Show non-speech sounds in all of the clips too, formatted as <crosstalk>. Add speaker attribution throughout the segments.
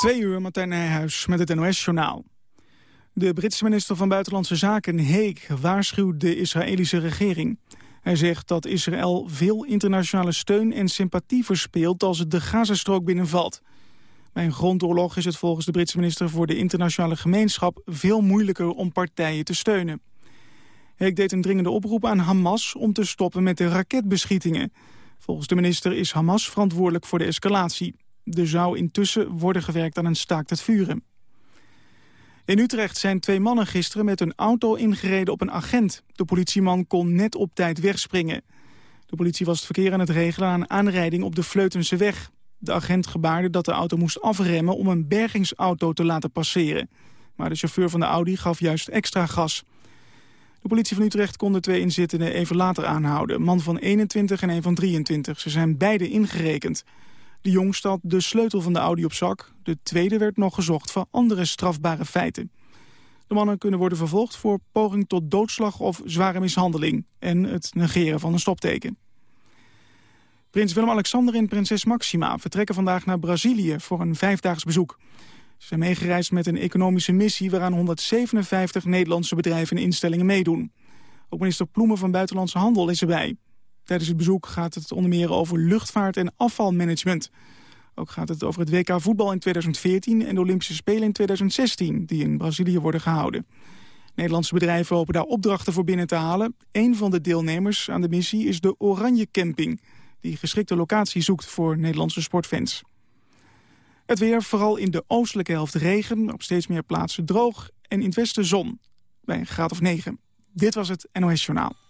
Speaker 1: Twee uur, Martijn Nijhuis met het NOS-journaal. De Britse minister van Buitenlandse Zaken, Heek, waarschuwt de Israëlische regering. Hij zegt dat Israël veel internationale steun en sympathie verspeelt als het de Gazastrook binnenvalt. Bij een grondoorlog is het volgens de Britse minister voor de internationale gemeenschap veel moeilijker om partijen te steunen. Heek deed een dringende oproep aan Hamas om te stoppen met de raketbeschietingen. Volgens de minister is Hamas verantwoordelijk voor de escalatie. Er zou intussen worden gewerkt aan een staakt het vuren. In Utrecht zijn twee mannen gisteren met een auto ingereden op een agent. De politieman kon net op tijd wegspringen. De politie was het verkeer aan het regelen aan een aanrijding op de Vleutense weg. De agent gebaarde dat de auto moest afremmen om een bergingsauto te laten passeren. Maar de chauffeur van de Audi gaf juist extra gas. De politie van Utrecht kon de twee inzittenden even later aanhouden. Man van 21 en een van 23. Ze zijn beide ingerekend. De jongste de sleutel van de Audi op zak. De tweede werd nog gezocht voor andere strafbare feiten. De mannen kunnen worden vervolgd voor poging tot doodslag of zware mishandeling... en het negeren van een stopteken. Prins Willem-Alexander en prinses Maxima vertrekken vandaag naar Brazilië voor een vijfdaags bezoek. Ze zijn meegereisd met een economische missie waaraan 157 Nederlandse bedrijven en instellingen meedoen. Ook minister Ploemen van Buitenlandse Handel is erbij. Tijdens het bezoek gaat het onder meer over luchtvaart en afvalmanagement. Ook gaat het over het WK voetbal in 2014 en de Olympische Spelen in 2016... die in Brazilië worden gehouden. Nederlandse bedrijven hopen daar opdrachten voor binnen te halen. Een van de deelnemers aan de missie is de Oranje Camping... die geschikte locatie zoekt voor Nederlandse sportfans. Het weer, vooral in de oostelijke helft regen, op steeds meer plaatsen droog... en in het westen zon, bij een graad of 9. Dit was het NOS Journaal.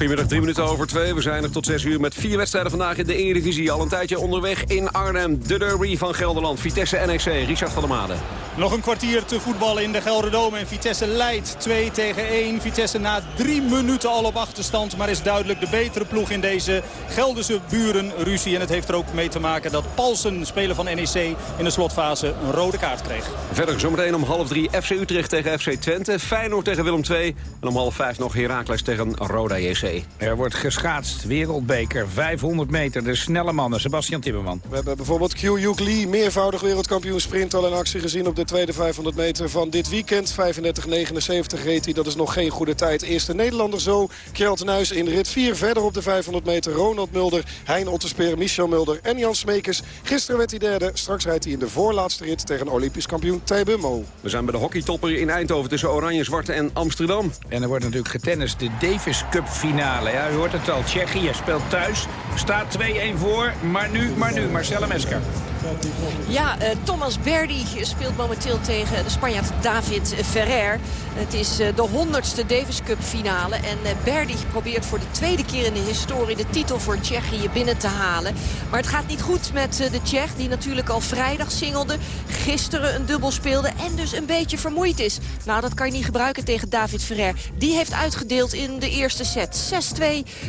Speaker 2: Goedemiddag, drie minuten over twee. We zijn er tot zes uur met vier wedstrijden vandaag in de Eredivisie. Al een tijdje onderweg in Arnhem. De derby van Gelderland. Vitesse NEC. Richard van der Made.
Speaker 3: Nog een kwartier te voetballen in de Gelderdome. En Vitesse leidt 2 tegen 1. Vitesse na drie minuten al op achterstand. Maar is duidelijk de betere ploeg in deze Gelderse burenruzie. En het heeft er ook mee te maken dat Paulsen, speler van NEC, in de slotfase een rode kaart kreeg.
Speaker 2: Verder zometeen om half drie FC Utrecht tegen FC Twente. Feyenoord tegen Willem II. En om half vijf nog Heracles tegen Roda JC.
Speaker 4: Er wordt geschaatst. Wereldbeker. 500 meter. De snelle mannen. Sebastian Timmerman.
Speaker 5: We hebben bijvoorbeeld Q Yuk Lee, meervoudig wereldkampioen sprint al in actie gezien op de tweede 500 meter van dit weekend. 35-79 reed hij. Dat is nog geen goede tijd. Eerste Nederlander zo. Kjeld Nuis in rit 4. Verder op de 500 meter Ronald Mulder, Hein Otterspeer, Michel Mulder en Jan Smekers. Gisteren werd hij derde. Straks rijdt hij in de voorlaatste rit tegen Olympisch kampioen Tijbe Mo.
Speaker 2: We zijn bij de hockeytopper in Eindhoven tussen Oranje, Zwarte en Amsterdam.
Speaker 4: En er wordt natuurlijk getennist. De Davis Cup finale. Ja, u hoort het al. Tsjechië speelt thuis. Staat 2-1 voor. Maar nu, maar nu. Marcella Mesker.
Speaker 6: Ja, uh, Thomas Berdy speelt momenteel tegen de Spanjaard David Ferrer. Het is uh, de honderdste Davis Cup finale. En uh, Berdy probeert voor de tweede keer in de historie de titel voor Tsjechië binnen te halen. Maar het gaat niet goed met de Tsjech die natuurlijk al vrijdag singelde. Gisteren een dubbel speelde en dus een beetje vermoeid is. Nou, dat kan je niet gebruiken tegen David Ferrer. Die heeft uitgedeeld in de eerste set. 6-2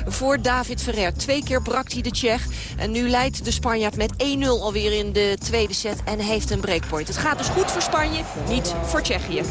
Speaker 6: voor David Ferrer. Twee keer brak hij de Tsjech. En nu leidt de Spanjaard met 1-0 alweer in de tweede set en heeft een breakpoint. Het gaat dus goed voor Spanje, niet voor Tsjechië.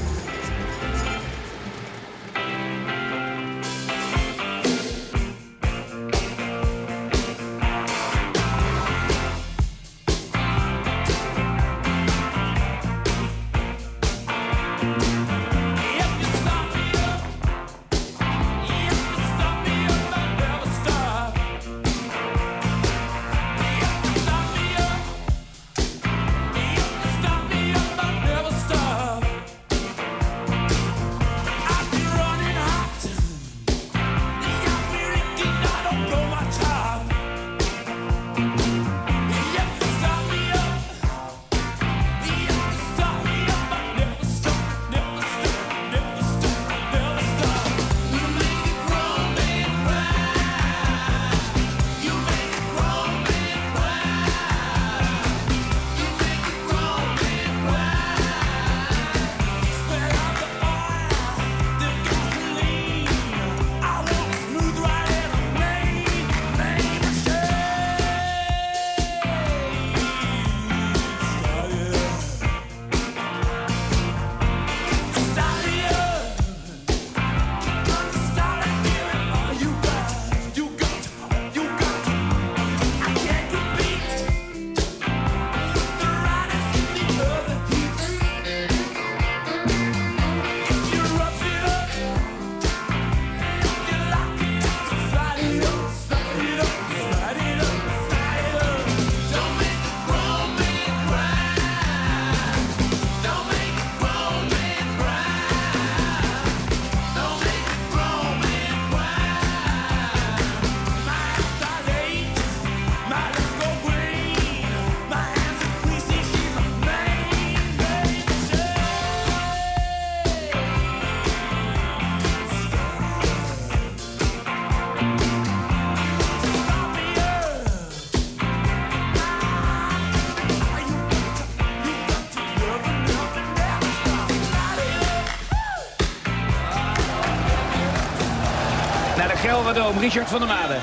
Speaker 4: Richard van der Made.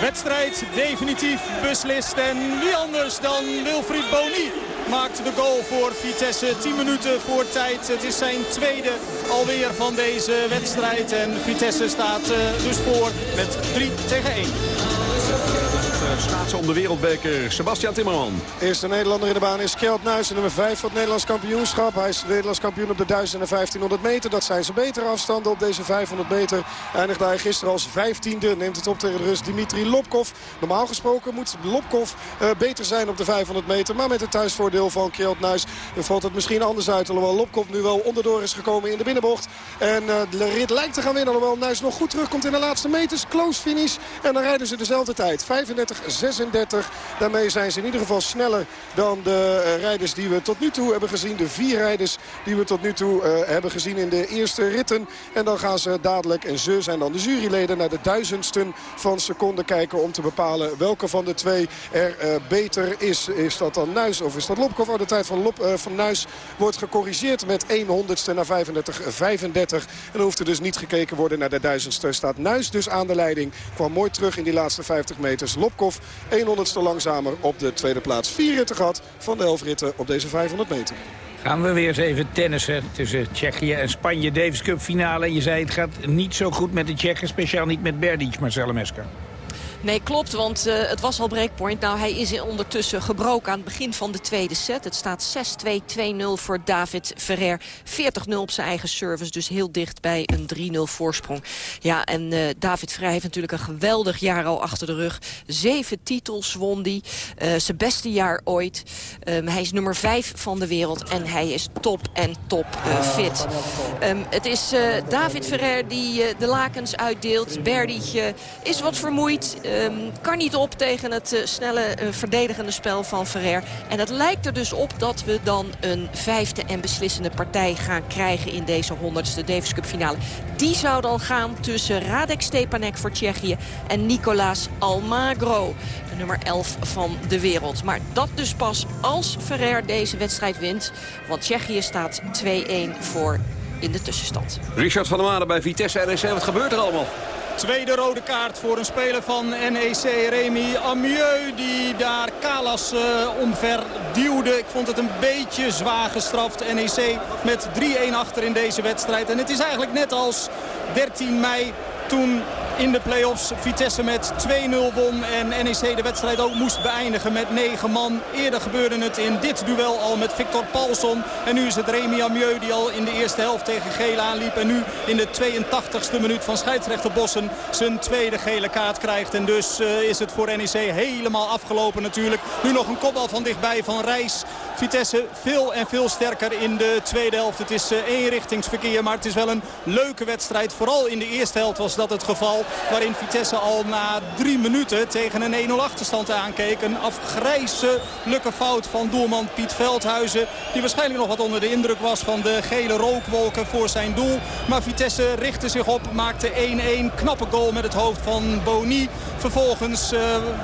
Speaker 3: Wedstrijd definitief beslist. En wie anders dan Wilfried Boni maakt de goal voor Vitesse. 10 minuten voor tijd. Het is zijn tweede alweer van deze wedstrijd. En Vitesse staat uh, dus voor met 3 tegen 1
Speaker 2: schaatsen om de wereldbeker. Sebastian Timmerman.
Speaker 5: Eerste Nederlander in de baan is Kjeld Nuis, nummer 5 van het Nederlands kampioenschap. Hij is Nederlands kampioen op de 1000 en 1500 meter. Dat zijn zijn betere afstanden op deze 500 meter. Eindigde hij gisteren als 15e. Neemt het op tegen de Rus Dimitri Lopkov. Normaal gesproken moet Lopkov uh, beter zijn op de 500 meter. Maar met het thuisvoordeel van Kjeld Nuis valt het misschien anders uit. Alhoewel Lopkov nu wel onderdoor is gekomen in de binnenbocht. En uh, de rit lijkt te gaan winnen. Alhoewel Nuis nog goed terugkomt in de laatste meters. Close finish. En dan rijden ze dezelfde tijd. 35 36. Daarmee zijn ze in ieder geval sneller dan de uh, rijders die we tot nu toe hebben gezien. De vier rijders die we tot nu toe uh, hebben gezien in de eerste ritten. En dan gaan ze dadelijk, en ze zijn dan de juryleden, naar de duizendsten van seconde kijken om te bepalen welke van de twee er uh, beter is. Is dat dan Nuis of is dat Lopkov? Oh, de tijd van, Lop, van Nuis wordt gecorrigeerd met 1 honderdste naar 35, 35. En dan hoeft er dus niet gekeken worden naar de duizendste. Staat Nuis dus aan de leiding. Kwam mooi terug in die laatste 50 meters. Lopkov 100ste langzamer op de tweede plaats. Vier ritten gehad van de elf ritten op deze 500 meter.
Speaker 4: Gaan we weer eens even tennissen tussen Tsjechië en Spanje. Davis Cup finale. En je zei het gaat niet zo goed met de Tsjechen. Speciaal niet met Berdic, Marcel Mesker.
Speaker 6: Nee, klopt, want uh, het was al breakpoint. Nou, hij is ondertussen gebroken aan het begin van de tweede set. Het staat 6-2, 2-0 voor David Ferrer. 40-0 op zijn eigen service, dus heel dicht bij een 3-0 voorsprong. Ja, en uh, David Ferrer heeft natuurlijk een geweldig jaar al achter de rug. Zeven titels won hij. Uh, zijn beste jaar ooit. Um, hij is nummer 5 van de wereld en hij is top en top fit. Um, het is David Ferrer die de lakens uitdeelt. Berdy is wat vermoeid. Ehm, kan niet op tegen het uh, snelle uh, verdedigende spel van Ferrer. En het lijkt er dus op dat we dan een vijfde en beslissende partij gaan krijgen in deze honderdste Davis Cup finale. Die zou dan gaan tussen Radek Stepanek voor Tsjechië en Nicolaas Almagro. Nummer 11 van de wereld. Maar dat dus pas als Ferrer deze wedstrijd wint. Want Tsjechië staat 2-1 voor in de tussenstand.
Speaker 2: Richard van der Maden bij Vitesse NEC. Wat gebeurt er allemaal?
Speaker 3: Tweede rode kaart voor een speler van NEC, Remy Amieux. Die daar Kalas uh, omver duwde. Ik vond het een beetje zwaar gestraft. NEC met 3-1 achter in deze wedstrijd. En het is eigenlijk net als 13 mei toen in de play-offs Vitesse met 2-0 won. En NEC de wedstrijd ook moest beëindigen met 9 man. Eerder gebeurde het in dit duel al met Victor Paulson. En nu is het Remy Amieux die al in de eerste helft tegen geel aanliep. En nu in de 82e minuut van scheidsrechter Bossen zijn tweede gele kaart krijgt. En dus uh, is het voor NEC helemaal afgelopen natuurlijk. Nu nog een kopbal van dichtbij van Reis. Vitesse veel en veel sterker in de tweede helft. Het is uh, eenrichtingsverkeer, maar het is wel een leuke wedstrijd. Vooral in de eerste helft was dat het geval. Waarin Vitesse al na drie minuten tegen een 1-0 achterstand aankeek. Een afgrijzelijke fout van doelman Piet Veldhuizen. Die waarschijnlijk nog wat onder de indruk was van de gele rookwolken voor zijn doel. Maar Vitesse richtte zich op, maakte 1-1. Knappe goal met het hoofd van Boni. Vervolgens uh,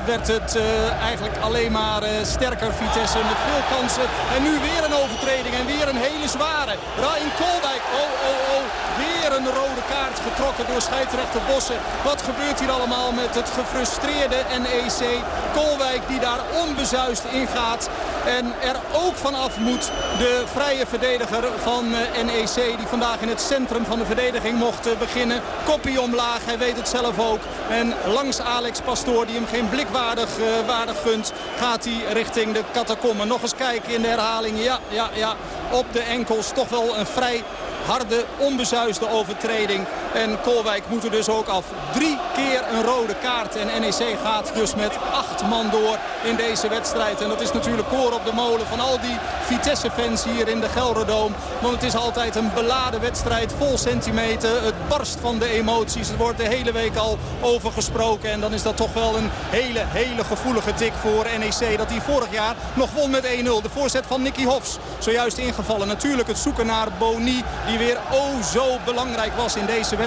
Speaker 3: werd het uh, eigenlijk alleen maar uh, sterker Vitesse met veel kansen. En nu weer een overtreding en weer een hele zware. Ryan Kolwijk, oh oh oh, weer een rode kaart getrokken door scheidsrechter Bossen. Wat gebeurt hier allemaal met het gefrustreerde NEC? Kolwijk die daar onbezuist ingaat. En er ook vanaf moet de vrije verdediger van NEC... die vandaag in het centrum van de verdediging mocht beginnen. Koppie omlaag, hij weet het zelf ook. En langs Alex Pastoor, die hem geen blikwaardig uh, waardig gunt... gaat hij richting de catacomben. Nog eens kijken in de herhaling. Ja, ja, ja. Op de enkels toch wel een vrij harde, onbezuisde overtreding. En Kolwijk moet er dus ook af. Drie keer een rode kaart. En NEC gaat dus met acht man door in deze wedstrijd. En dat is natuurlijk koor op de molen van al die Vitesse-fans hier in de Gelderdoom. Want het is altijd een beladen wedstrijd, vol centimeter. Het barst van de emoties. Er wordt de hele week al over gesproken. En dan is dat toch wel een hele, hele gevoelige tik voor NEC. Dat hij vorig jaar nog won met 1-0. De voorzet van Nicky Hofs. Zojuist ingevallen. Natuurlijk het zoeken naar Boni. Die weer oh zo belangrijk was in deze wedstrijd.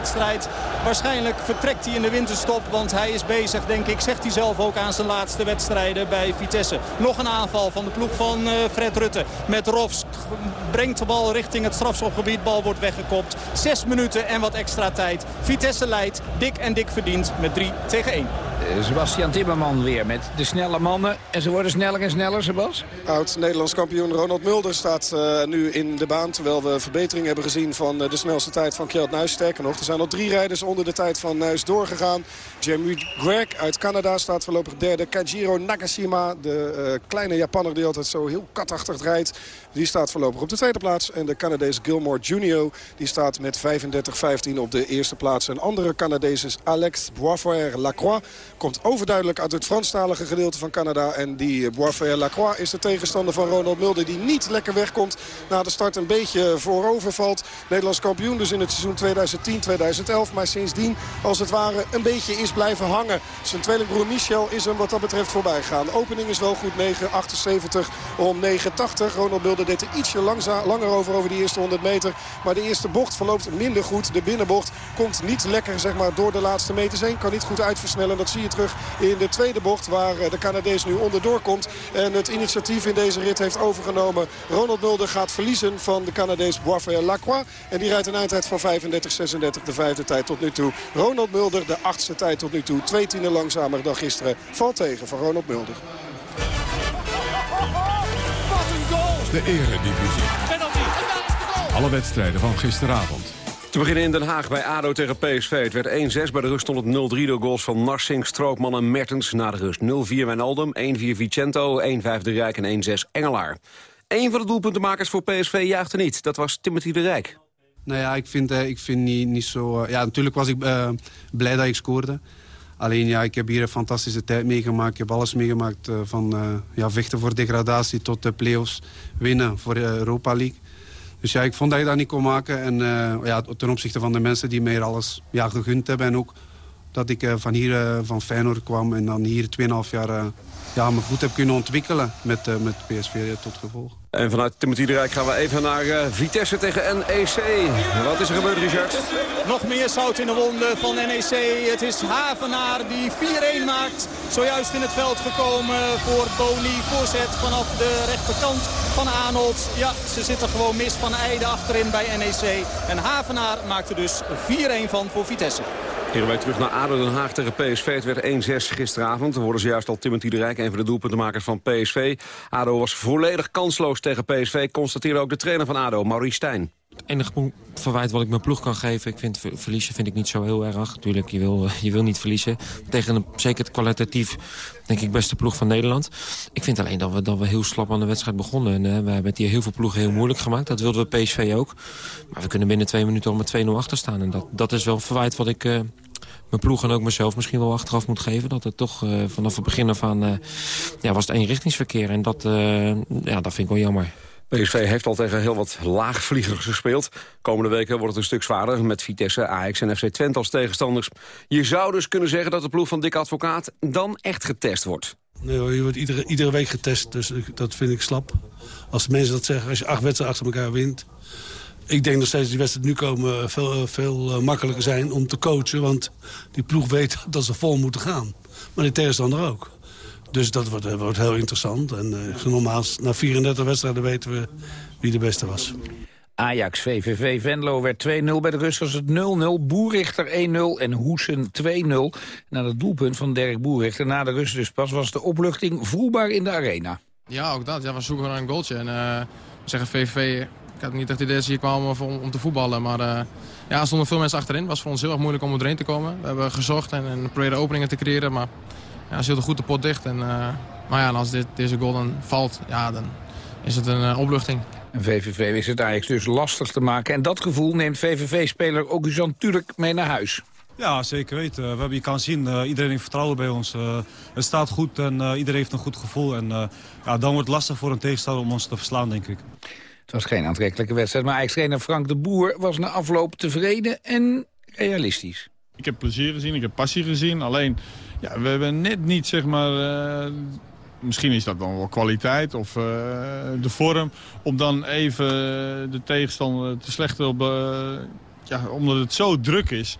Speaker 3: Waarschijnlijk vertrekt hij in de winterstop. Want hij is bezig, denk ik, zegt hij zelf ook aan zijn laatste wedstrijden bij Vitesse. Nog een aanval van de ploeg van uh, Fred Rutte. Met Rofs brengt de bal richting het strafschopgebied. Bal wordt weggekopt. Zes minuten en wat extra tijd. Vitesse leidt dik en dik verdient met 3 tegen 1.
Speaker 4: Sebastian Timmerman weer met de snelle mannen. En ze worden sneller en sneller, Sebas?
Speaker 5: Oud-Nederlands kampioen Ronald Mulder staat uh, nu in de baan. Terwijl we verbetering hebben gezien van uh, de snelste tijd van Kjeld Nuis. Sterker nog, er zijn al drie rijders onder de tijd van Nuis doorgegaan. Jamie Greg uit Canada staat voorlopig derde. Kajiro Nakashima, de uh, kleine Japanner die altijd zo heel katachtig rijdt. Die staat voorlopig op de tweede plaats. En de Canadees Gilmore Junior die staat met 35-15 op de eerste plaats. Een andere Canadees is Alex Boisfoyer Lacroix. Komt overduidelijk uit het Franstalige gedeelte van Canada. En die Boisfoyer Lacroix is de tegenstander van Ronald Mulder. Die niet lekker wegkomt. Na de start een beetje voorover valt. Nederlands kampioen dus in het seizoen 2010-2011. Maar sindsdien als het ware een beetje is blijven hangen. Zijn tweelingbroer Michel is hem wat dat betreft voorbij gegaan. Opening is wel goed 9,78 om 9,80. Ronald Mulder deed er ietsje langer over over die eerste 100 meter. Maar de eerste bocht verloopt minder goed. De binnenbocht komt niet lekker zeg maar, door de laatste meters heen. Kan niet goed uitversnellen. Dat zie je terug in de tweede bocht waar de Canadees nu onderdoor komt. En het initiatief in deze rit heeft overgenomen. Ronald Mulder gaat verliezen van de Canadees Boisfort Lacroix. En die rijdt een eindtijd van 35-36. De vijfde tijd tot nu toe. Ronald Mulder de achtste tijd tot nu toe. Twee tienden langzamer dan gisteren. Valt tegen van Ronald Mulder.
Speaker 7: De eredivisie. Alle wedstrijden van gisteravond.
Speaker 2: Te beginnen in Den Haag bij ADO tegen PSV. Het werd 1-6, bij de rust stond het 0-3 door goals van Narsing, Stroopman en Mertens. Na de rust 0-4 Wijnaldum, 1-4 Vicento, 1-5 De Rijk en 1-6 Engelaar. Eén van de doelpuntenmakers voor PSV jaagde niet. Dat was Timothy De Rijk.
Speaker 8: Nou ja, ik vind, ik vind niet, niet zo... Uh, ja, natuurlijk was ik uh, blij dat ik scoorde. Alleen ja, ik heb hier een fantastische tijd meegemaakt. Ik heb alles meegemaakt van ja, vechten voor degradatie tot de play-offs. Winnen voor de Europa League. Dus ja, ik vond dat ik dat niet kon maken. En ja, ten opzichte van de mensen die mij alles ja, gegund hebben. En ook dat ik van hier van Feyenoord kwam en dan hier 2,5 jaar ja, me goed heb kunnen ontwikkelen met, met PSV tot gevolg.
Speaker 2: En vanuit Timothy de Rijk gaan we even naar uh, Vitesse tegen NEC. Wat is er gebeurd, Richard?
Speaker 3: Nog meer zout in de wonden van NEC. Het is Havenaar die 4-1 maakt. Zojuist in het veld gekomen voor Boni. Voorzet vanaf de rechterkant van Arnold. Ja, ze zitten gewoon mis van Eide achterin bij NEC. En Havenaar maakt er dus 4-1 van voor Vitesse.
Speaker 2: Keren wij terug naar ADO Den Haag tegen PSV. Het werd 1-6 gisteravond. We hoorden zojuist al Timothy de Rijk, een van de doelpuntenmakers van PSV. ADO was volledig kansloos tegen PSV, constateerde ook de trainer van ADO, Maurice Stijn.
Speaker 9: Het enige verwijt wat ik mijn ploeg kan geven... ik vind verliezen vind ik niet zo heel erg. Natuurlijk, je wil, je wil niet verliezen. Tegen een, zeker het kwalitatief, denk ik, beste ploeg van Nederland. Ik vind alleen dat we, dat we heel slap aan de wedstrijd begonnen. En, uh, we hebben het hier heel veel ploegen heel moeilijk gemaakt. Dat wilden we PSV ook. Maar we kunnen binnen twee minuten al met 2-0 achter staan. En dat, dat is wel verwijt wat ik... Uh, mijn ploeg en ook mezelf misschien wel achteraf moet geven. Dat het toch uh, vanaf het begin af aan uh, ja, was het eenrichtingsverkeer. En dat, uh, ja, dat vind ik wel jammer.
Speaker 2: PSV heeft al tegen heel wat laagvliegers gespeeld. Komende weken wordt het een stuk zwaarder met Vitesse, Ajax en FC Twente als tegenstanders. Je zou dus kunnen zeggen dat de ploeg van Dick Advocaat dan echt getest wordt.
Speaker 10: Nee hoor, je wordt iedere, iedere week getest, dus dat vind ik slap. Als mensen dat zeggen, als je acht wedstrijden achter elkaar wint... Ik denk nog steeds dat die wedstrijden nu komen veel, veel makkelijker zijn om te coachen. Want die ploeg weet <laughs> dat ze vol moeten gaan. Maar die tegenstander ook. Dus dat wordt, wordt heel interessant. En uh, nogmaals, na 34 wedstrijden weten we wie de beste was.
Speaker 4: Ajax, VVV, Venlo werd 2-0. Bij de rust was het 0-0. Boerichter 1-0 en Hoesen 2-0. Na het doelpunt van Dirk Boerichter na de rust dus pas was de opluchting voelbaar in de arena.
Speaker 11: Ja, ook dat. Ja, we zoeken naar een goaltje. En uh, we zeggen VVV, ik had niet echt idee dat ze hier kwamen om, om te voetballen. Maar uh, ja, er stonden veel mensen achterin. Het was voor ons heel erg moeilijk om erheen te komen. We hebben gezocht en, en proberen openingen te creëren. Maar ja, ze hielden goed de pot dicht. En, uh, maar ja, als dit, deze goal dan valt, ja, dan is het een uh, opluchting.
Speaker 4: En VVV is het Ajax dus lastig te maken. En dat gevoel neemt VVV-speler Augustan Turk mee naar huis.
Speaker 12: Ja, zeker weten. We hebben, je kan zien, uh, iedereen heeft vertrouwen bij ons. Uh, het staat goed en uh, iedereen heeft een goed gevoel. En ja, dan wordt het lastig voor een tegenstander om ons te verslaan, denk ik.
Speaker 4: Het was geen aantrekkelijke wedstrijd, maar Ajax-trainer Frank de Boer was na afloop tevreden en realistisch.
Speaker 13: Ik heb plezier gezien, ik heb passie gezien. Alleen, ja, we hebben net niet, zeg maar... Uh, misschien is dat dan wel kwaliteit of uh, de vorm... om dan even de tegenstander te slechten op... Uh, ja, omdat het zo druk is.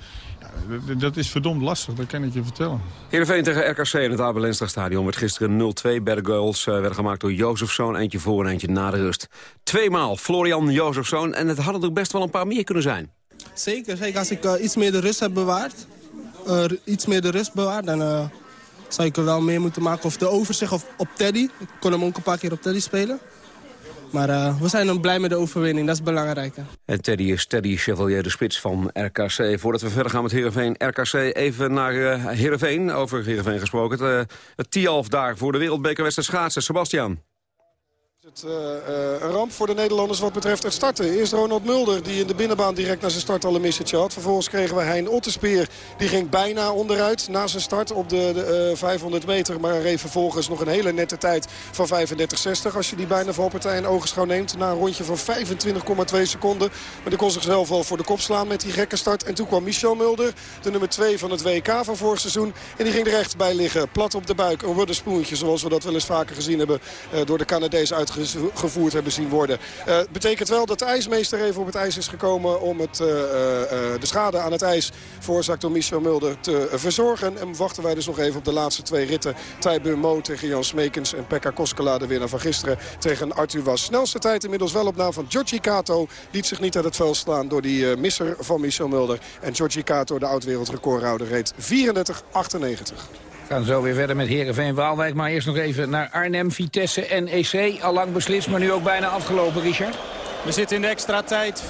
Speaker 13: Dat is verdomd lastig, dat kan ik je vertellen.
Speaker 2: Heerenveen tegen RKC in het Abel Stadion werd gisteren 0-2. Beide goals werden gemaakt door Jozefzoon. Eentje voor en eentje na de rust. Tweemaal Florian Jozefzoon. En het hadden er best wel een paar meer kunnen zijn.
Speaker 14: Zeker, zeker. Als ik uh, iets meer de rust heb bewaard, uh, iets meer de rust bewaard, dan uh, zou ik er wel meer moeten maken. Of de overzicht of op Teddy. Ik kon hem ook een paar keer op Teddy spelen. Maar we zijn dan blij met de overwinning, dat is het belangrijke.
Speaker 2: En Teddy is Teddy Chevalier, de spits van RKC. Voordat we verder gaan met Heerenveen, RKC, even naar uh, Heerenveen. Over Heerenveen gesproken. Het, het Tialf daar voor de wereldbekerwedstrijd schaatsen. Sebastian.
Speaker 5: Het, uh, uh, een ramp voor de Nederlanders wat betreft het starten. Eerst Ronald Mulder die in de binnenbaan direct na zijn start al een missetje had. Vervolgens kregen we Hein Otterspeer. Die ging bijna onderuit na zijn start op de, de uh, 500 meter. Maar reed vervolgens nog een hele nette tijd van 35,60. Als je die bijna valpartij in ogenschouw neemt. Na een rondje van 25,2 seconden. Maar die kon zichzelf al voor de kop slaan met die gekke start. En toen kwam Michel Mulder, de nummer 2 van het WK van vorig seizoen. En die ging er echt bij liggen. Plat op de buik. Een wooden zoals we dat wel eens vaker gezien hebben. door de Canadees uitgezocht gevoerd hebben zien worden. Uh, betekent wel dat de ijsmeester even op het ijs is gekomen om het, uh, uh, de schade aan het ijs veroorzaakt door Michel Mulder te verzorgen. En wachten wij dus nog even op de laatste twee ritten. Tijbun Mo tegen Jan Smekens en Pekka Koskela, de winnaar van gisteren, tegen Arthur Was. Snelste tijd inmiddels wel op naam van Giorgi Kato. Liet zich niet uit het veld slaan door die misser van Michel Mulder. En Giorgi Kato, de oud-wereldrecordhouder, reed 34-98.
Speaker 4: We gaan zo weer verder met Herenveen Waalwijk. Maar eerst nog even naar Arnhem, Vitesse en EC. Al lang beslist, maar nu ook bijna afgelopen, Richard.
Speaker 3: We zitten in de extra tijd. 4-1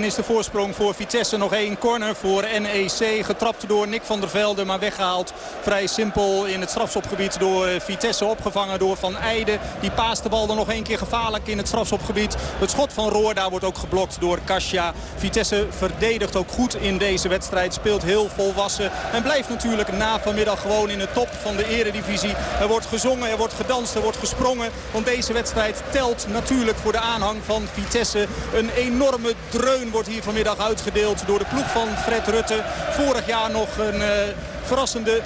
Speaker 3: is de voorsprong voor Vitesse. Nog één corner voor NEC. Getrapt door Nick van der Velde, maar weggehaald. Vrij simpel in het strafschopgebied door Vitesse. Opgevangen door Van Eijden. Die paast de bal dan nog één keer gevaarlijk in het strafschopgebied. Het schot van Roorda wordt ook geblokt door Kasia. Vitesse verdedigt ook goed in deze wedstrijd. Speelt heel volwassen. En blijft natuurlijk na vanmiddag gewoon in de top van de eredivisie. Er wordt gezongen, er wordt gedanst, er wordt gesprongen. Want deze wedstrijd telt natuurlijk voor de aanhang van Vitesse. Een enorme dreun wordt hier vanmiddag uitgedeeld door de ploeg van Fred Rutte. Vorig jaar nog een... Verrassende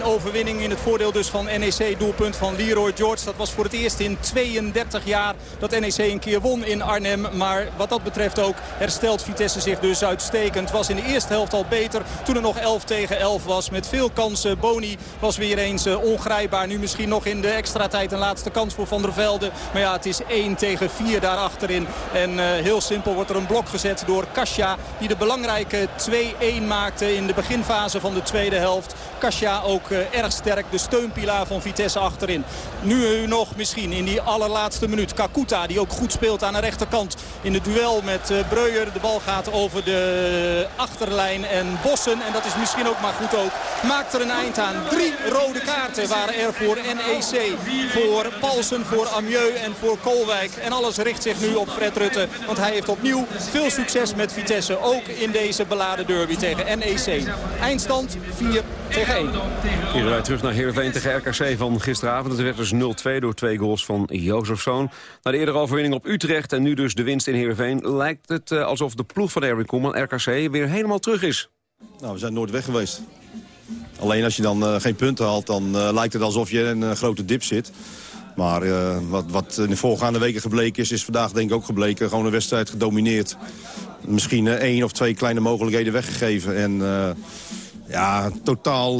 Speaker 3: 0-1 overwinning in het voordeel dus van NEC. Doelpunt van Leroy George. Dat was voor het eerst in 32 jaar dat NEC een keer won in Arnhem. Maar wat dat betreft ook herstelt Vitesse zich dus uitstekend. Was in de eerste helft al beter toen er nog 11 tegen 11 was. Met veel kansen. Boni was weer eens uh, ongrijpbaar. Nu misschien nog in de extra tijd een laatste kans voor Van der Velde. Maar ja, het is 1 tegen 4 daar achterin. En uh, heel simpel wordt er een blok gezet door Kasia. Die de belangrijke 2-1 maakte in de beginfase van de tweede helft. Kasia ook uh, erg sterk. De steunpilaar van Vitesse achterin. Nu nog misschien in die allerlaatste minuut. Kakuta die ook goed speelt aan de rechterkant. In het duel met uh, Breuer. De bal gaat over de achterlijn en Bossen. En dat is misschien ook maar goed ook. Maakt er een eind aan. Drie rode kaarten waren er voor NEC. Voor Paulsen, voor Amieux en voor Kolwijk. En alles richt zich nu op Fred Rutte. Want hij heeft opnieuw veel succes met Vitesse. Ook in deze beladen derby tegen NEC. Eindstand 4 tegen 1.
Speaker 2: Hier wij terug naar Heerenveen tegen RKC van gisteravond. Het werd dus 0-2 door twee goals van Jozefzoon. Na de eerdere overwinning op Utrecht en nu dus de winst in Heerenveen... lijkt het uh, alsof de ploeg van Erwin Koeman, RKC, weer helemaal terug is.
Speaker 15: Nou, we zijn nooit weg geweest. Alleen als je dan uh, geen punten haalt, dan uh, lijkt het alsof je in een grote dip zit. Maar uh, wat, wat in de voorgaande weken gebleken is, is vandaag denk ik ook gebleken. Gewoon een wedstrijd gedomineerd. Misschien één of twee kleine mogelijkheden weggegeven. En ja, totaal,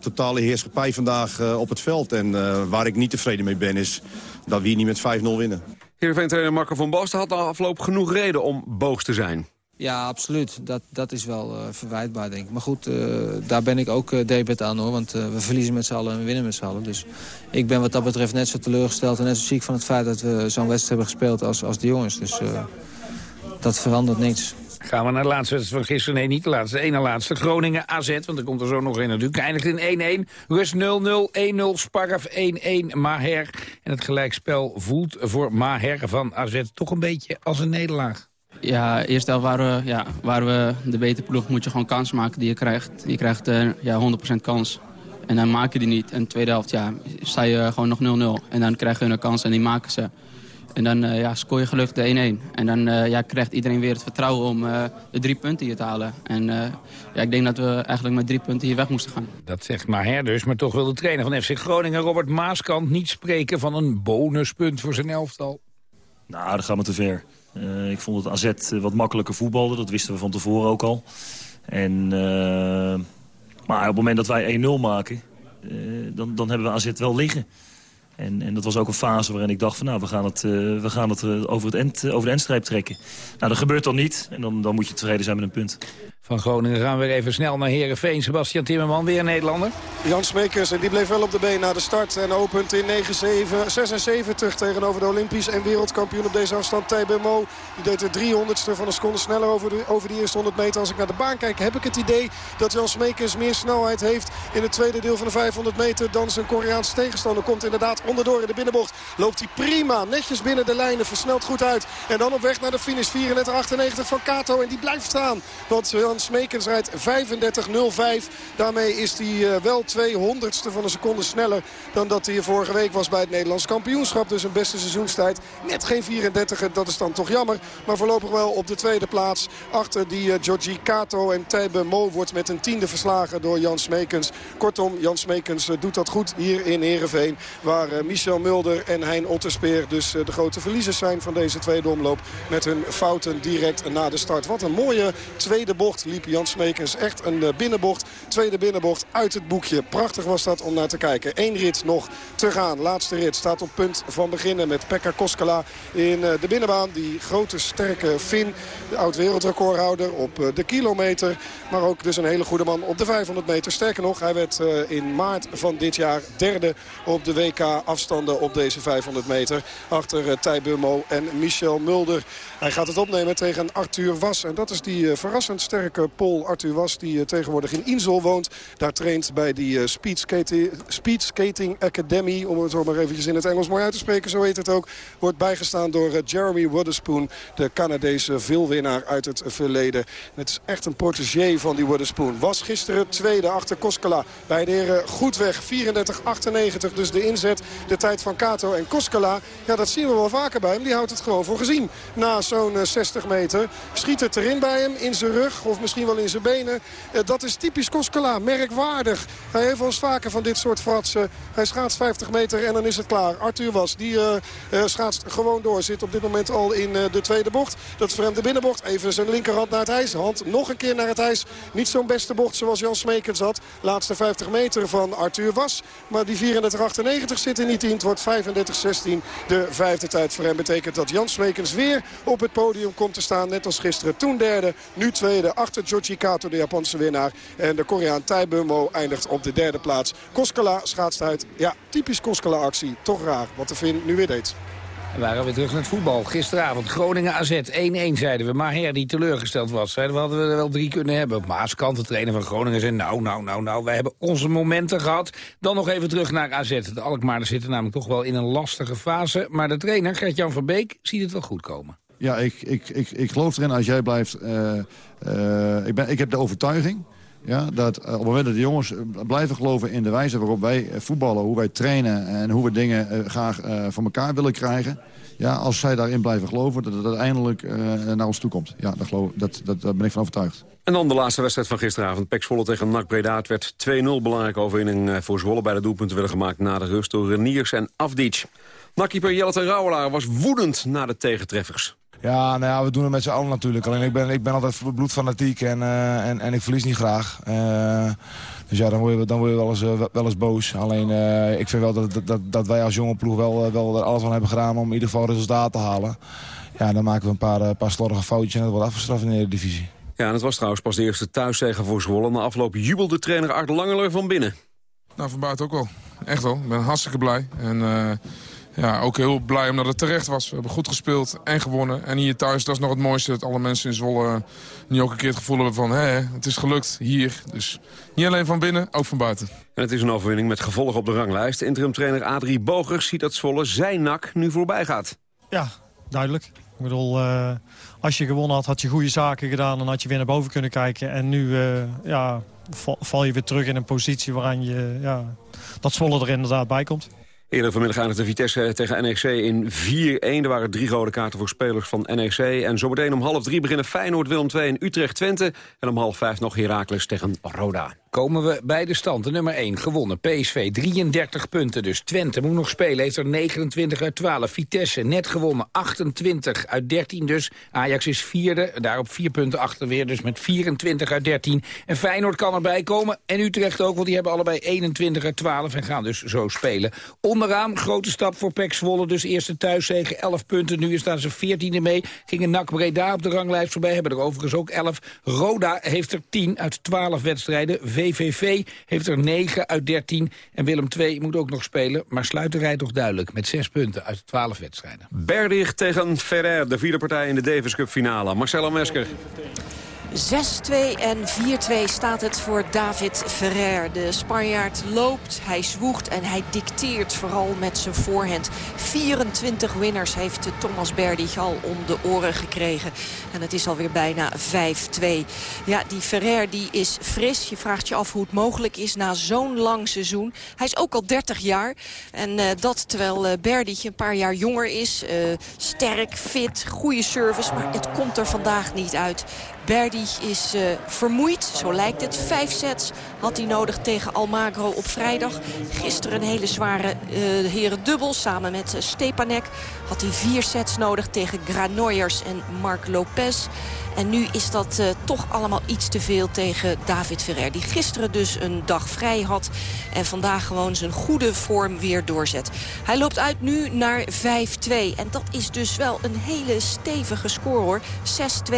Speaker 15: totale heerschappij vandaag op het veld. En waar ik niet tevreden mee ben, is dat we hier niet met 5-0 winnen.
Speaker 2: Heerenveen-trainer Marco van Basten had de afloop genoeg reden om boos te zijn.
Speaker 16: Ja, absoluut. Dat, dat is wel uh, verwijtbaar, denk ik. Maar goed, uh, daar ben ik ook uh, debet aan, hoor. Want we verliezen met z'n allen en we winnen met z'n allen. Dus ik ben wat dat betreft net zo teleurgesteld en net zo ziek van het feit... dat we zo'n wedstrijd hebben gespeeld als, als de jongens. Dus dat verandert niks.
Speaker 4: Gaan we naar de laatste van gisteren. Nee, niet de laatste. De ene laatste. Groningen AZ, want er komt er zo nog in natuurlijk. Eindigt in 1-1. Rust 0-0, 1-0. Sparaf 1-1. Maher. En het gelijkspel voelt voor Maher van AZ toch een beetje als een nederlaag.
Speaker 16: Ja, eerst al waren we, ja, waren we de betere ploeg, moet je gewoon kans maken die je krijgt. Je krijgt uh, ja, 100% kans. En dan maak je die niet. En de tweede helft ja, sta je gewoon nog 0-0. En dan krijgen hun een kans en die maken ze. En dan uh, ja, scoor je gelukkig de 1-1. En dan uh, ja, krijgt iedereen weer het vertrouwen om uh, de drie punten hier te halen. En ja, ik denk dat we eigenlijk met drie punten hier weg moesten gaan.
Speaker 4: Dat zegt Maher dus, maar toch wil de trainer van FC Groningen, Robert Maaskant, niet spreken van een bonuspunt voor zijn elftal.
Speaker 17: Nou, dat gaat me te ver. Uh, ik vond het AZ wat makkelijker voetbalde. Dat wisten we van tevoren ook al. En, uh, maar op het moment dat wij 1-0 maken, uh, dan, dan hebben we AZ wel liggen. En, en dat was ook een fase waarin ik dacht van nou, we gaan het, we gaan het over, het end, over de endstreep trekken. Nou, dat gebeurt dan niet. En dan, dan moet je tevreden zijn met een punt.
Speaker 4: Van Groningen gaan we weer even snel naar Herenveen. Sebastian Timmerman, weer een Nederlander.
Speaker 5: Jan Smekers, en die bleef wel op de been na de start. En opent in 76 tegenover de Olympisch en wereldkampioen op deze afstand. Tijbe Mo, die deed de 300ste van een seconde sneller over, de, over die eerste 100 meter. Als ik naar de baan kijk, heb ik het idee dat Jan Smekers meer snelheid heeft in het tweede deel van de 500 meter dan zijn Koreaanse tegenstander. Komt inderdaad onderdoor in de binnenbocht. Loopt hij prima, netjes binnen de lijnen, versnelt goed uit. En dan op weg naar de finish 34-98 van Kato. En die blijft staan, want Jan Smekens rijdt 35.05. Daarmee is hij uh, wel 200ste van een seconde sneller dan dat hij vorige week was bij het Nederlands kampioenschap. Dus een beste seizoenstijd. Net geen 34, dat is dan toch jammer. Maar voorlopig wel op de tweede plaats. Achter die uh, Georgie Kato en Tijbe Mo wordt met een tiende verslagen door Jan Smekens. Kortom, Jan Smekens uh, doet dat goed hier in Heerenveen. Waar Michel Mulder en Hein Otterspeer dus de grote verliezers zijn van deze tweede omloop. Met hun fouten direct na de start. Wat een mooie tweede bocht liep Jan Smekens. Echt een binnenbocht. Tweede binnenbocht uit het boekje. Prachtig was dat om naar te kijken. Eén rit nog te gaan. Laatste rit staat op punt van beginnen met Pekka Koskela in de binnenbaan. Die grote sterke Fin. De oud-wereldrecordhouder op de kilometer. Maar ook dus een hele goede man op de 500 meter. Sterker nog, hij werd in maart van dit jaar derde op de WK afstanden op deze 500 meter. Achter Thij Bummo en Michel Mulder. Hij gaat het opnemen tegen Arthur Was. En dat is die verrassend sterke Paul Arthur Was die tegenwoordig in Insel woont. Daar traint bij die speed, skating, speed Skating Academy. Om het zo maar eventjes in het Engels mooi uit te spreken. Zo heet het ook. Wordt bijgestaan door Jeremy Wooderspoon. De Canadese veelwinnaar uit het verleden. Het is echt een protégé van die Wooderspoon. Was gisteren tweede achter Koskela. Bij de heren goed weg. 34-98 dus de inzet. De tijd van Kato en Koskela. Ja, dat zien we wel vaker bij hem. Die houdt het gewoon voor gezien. Na zo'n 60 meter. Schiet het erin bij hem in zijn rug. Of misschien wel in zijn benen. Eh, dat is typisch Koskela, merkwaardig. Hij heeft eens vaker van dit soort fratsen. Hij schaatst 50 meter en dan is het klaar. Arthur Was, die uh, schaatst gewoon door. Zit op dit moment al in de tweede bocht. Dat is voor hem de binnenbocht. Even zijn linkerhand naar het ijs. Hand nog een keer naar het ijs. Niet zo'n beste bocht zoals Jan Smekens had. Laatste 50 meter van Arthur Was. Maar die 34-98 zit er niet in. Het wordt 35-16 de vijfde tijd voor hem. Betekent dat Jan Smekens weer op het podium komt te staan. Net als gisteren. Toen derde, nu tweede. Achter Georgi Kato, de Japanse winnaar. En de Koreaan Tai eindigt op de derde plaats. Koskela schaatst uit. Ja, typisch Koskela actie. Toch raar wat de Vin nu weer deed.
Speaker 4: We waren weer terug naar het voetbal. Gisteravond Groningen AZ 1-1 zeiden we. Maar her die teleurgesteld was. Zeiden we hadden we er wel drie kunnen hebben. Maas Kant, de trainer van Groningen, zei nou, nou, nou, nou. Wij hebben onze momenten gehad. Dan nog even terug naar AZ. De Alkmaarders zitten namelijk toch wel in een lastige fase. Maar de trainer, Gert-Jan van Beek, ziet het wel goed komen.
Speaker 18: Ja, ik, ik, ik, ik geloof erin als jij blijft... Uh, uh, ik, ben, ik heb de overtuiging ja, dat uh, op het moment dat de jongens blijven geloven in de wijze waarop wij voetballen... hoe wij trainen en hoe we dingen graag voor elkaar willen krijgen... Ja, als zij daarin blijven geloven, dat het uiteindelijk naar ons toe komt. Ja, daar, dat, dat, ben ik van overtuigd.
Speaker 2: En dan de laatste wedstrijd van gisteravond. Pek Zwolle tegen NAC Breda. Werd 2-0 belangrijke overwinning voor Zwolle. Bij de doelpunten werden gemaakt na de rust door Reniers en Afdic. NAC-keeper Jellet Rauwelaar was woedend na de tegentreffers.
Speaker 19: Ja, nou ja, we doen het met z'n allen natuurlijk. Alleen ik ben, ik ben altijd bloedfanatiek en, uh, en, en ik verlies niet graag. Uh, dus ja, dan word je, dan word je wel, eens, uh, wel eens boos. Alleen uh, ik vind wel dat, dat, dat wij als jonge ploeg wel, wel er alles aan hebben gedaan om in ieder geval resultaat te halen. Ja, dan maken we een paar, paar slordige foutjes en dat wordt afgestraft in de divisie.
Speaker 2: Ja, en het was trouwens pas de eerste thuiszegen voor Zwolle. Na afloop jubelde trainer Art Langeler van binnen.
Speaker 20: Nou, van buiten ook wel. Echt wel. Ik ben hartstikke blij. En ja, ook heel blij omdat het terecht was. We hebben goed gespeeld en gewonnen. En hier thuis, dat is nog het mooiste. Dat alle mensen in Zwolle nu ook een keer het gevoel hebben van... hé, het is gelukt hier. Dus niet alleen van binnen, ook van buiten.
Speaker 2: En het is een overwinning met gevolg op de ranglijst. Interim-trainer Adrie Bogers ziet dat Zwolle zijn nak nu voorbij gaat.
Speaker 21: Ja, duidelijk. Ik bedoel, uh, als je gewonnen had, had je goede zaken gedaan... en had je weer naar boven kunnen kijken. En nu uh, ja, val je weer terug in een positie waarin je... Ja, dat Zwolle er inderdaad bij komt.
Speaker 2: Eerder vanmiddag eindigde Vitesse tegen NEC in 4-1. Er waren drie rode kaarten voor spelers van NEC. En zometeen om half drie beginnen Feyenoord, Willem II en Utrecht-Twente. En om half vijf nog Heracles tegen Roda
Speaker 4: komen we bij de stand. De nummer 1 gewonnen. PSV 33 punten dus. Twente moet nog spelen. Heeft er 29 uit 12. Vitesse net gewonnen. 28 uit 13 dus. Ajax is vierde. Daarop vier punten achter weer. Dus met 24 uit 13. En Feyenoord kan erbij komen. En Utrecht ook. Want die hebben allebei 21 uit 12. En gaan dus zo spelen. Onderaan grote stap voor Pek Zwolle. Dus eerste thuiszegen 11 punten. Nu staan ze 14e mee. Gingen NAC Breda op de ranglijst voorbij. Hebben er overigens ook 11. Roda heeft er 10 uit 12 wedstrijden. VVV heeft er 9 uit 13. En Willem II moet ook nog spelen, maar sluit de rij toch duidelijk... met 6 punten uit 12 wedstrijden.
Speaker 2: Berdig tegen Ferrer, de vierde partij in de Davis Cup finale. Marcelo Mesker.
Speaker 6: 6-2 en 4-2 staat het voor David Ferrer. De Spanjaard loopt, hij zwoegt en hij dicteert vooral met zijn voorhand. 24 winners heeft Thomas Berdig al om de oren gekregen. En het is alweer bijna 5-2. Ja, die Ferrer die is fris. Je vraagt je af hoe het mogelijk is na zo'n lang seizoen. Hij is ook al 30 jaar. En uh, dat terwijl uh, een paar jaar jonger is. Uh, sterk, fit, goede service. Maar het komt er vandaag niet uit. Is uh, vermoeid, zo lijkt het. Vijf sets had hij nodig tegen Almagro op vrijdag. Gisteren een hele zware uh, heren dubbel samen met uh, Stepanek. Had hij vier sets nodig tegen Granoyers en Marc Lopez. En nu is dat uh, toch allemaal iets te veel tegen David Ferrer. Die gisteren dus een dag vrij had. En vandaag gewoon zijn goede vorm weer doorzet. Hij loopt uit nu naar 5-2. En dat is dus wel een hele stevige score hoor. 6-2,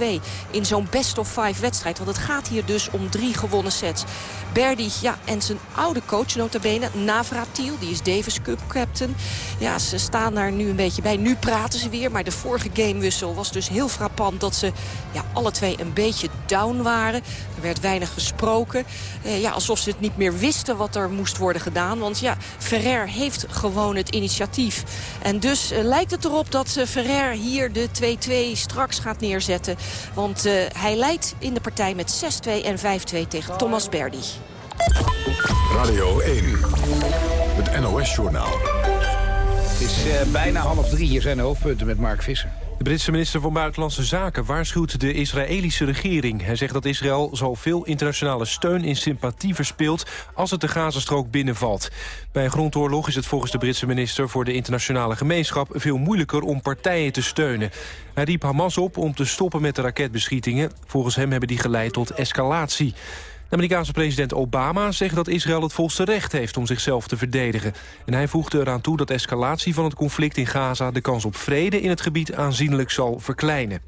Speaker 6: 5-2 in zo'n best of five wedstrijd. Want het gaat hier dus om drie gewonnen sets. Berdy ja, en zijn oude coach notabene, Navratil, die is Davis Cup captain. Ja, ze staan daar nu een beetje bij. Nu praten ze weer, maar de vorige gamewissel was dus heel frappant... dat ze ja, alle twee een beetje down waren. Er werd weinig gesproken. Eh, ja, alsof ze het niet meer wisten wat er moest worden gedaan. Want ja, Ferrer heeft gewoon het initiatief. En dus uh, lijkt het erop dat uh, Ferrer hier de 2-2 straks gaat neerzetten. Want uh, hij leidt in de partij met 6-2 en 5-2 tegen Thomas Berdy.
Speaker 7: Radio 1, het NOS-journaal.
Speaker 4: is uh, bijna half drie. Hier zijn de hoofdpunten met Mark Visser.
Speaker 22: De Britse minister van Buitenlandse Zaken waarschuwt de Israëlische regering. Hij zegt dat Israël zoveel internationale steun en sympathie verspeelt... als het de Gazastrook binnenvalt. Bij een grondoorlog is het volgens de Britse minister... voor de internationale gemeenschap veel moeilijker om partijen te steunen. Hij riep Hamas op om te stoppen met de raketbeschietingen. Volgens hem hebben die geleid tot escalatie. De Amerikaanse president Obama zegt dat Israël het volste recht heeft om zichzelf te verdedigen. En hij voegde eraan toe dat escalatie van het conflict in Gaza de kans op vrede in het gebied aanzienlijk zal verkleinen.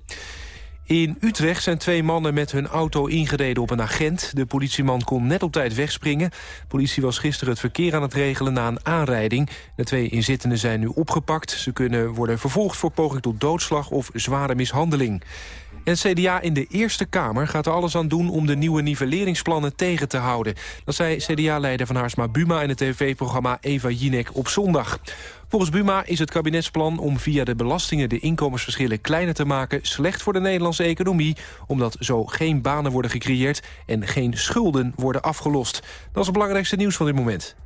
Speaker 22: In Utrecht zijn twee mannen met hun auto ingereden op een agent. De politieman kon net op tijd wegspringen. De politie was gisteren het verkeer aan het regelen na een aanrijding. De twee inzittenden zijn nu opgepakt. Ze kunnen worden vervolgd voor poging tot doodslag of zware mishandeling. En CDA in de Eerste Kamer gaat er alles aan doen... om de nieuwe nivelleringsplannen tegen te houden. Dat zei CDA-leider van Haarsma Buma in het tv-programma Eva Jinek op zondag. Volgens Buma is het kabinetsplan om via de belastingen de inkomensverschillen kleiner te maken slecht voor de Nederlandse economie, omdat zo geen banen worden gecreëerd en geen schulden worden afgelost. Dat is het belangrijkste nieuws van dit moment.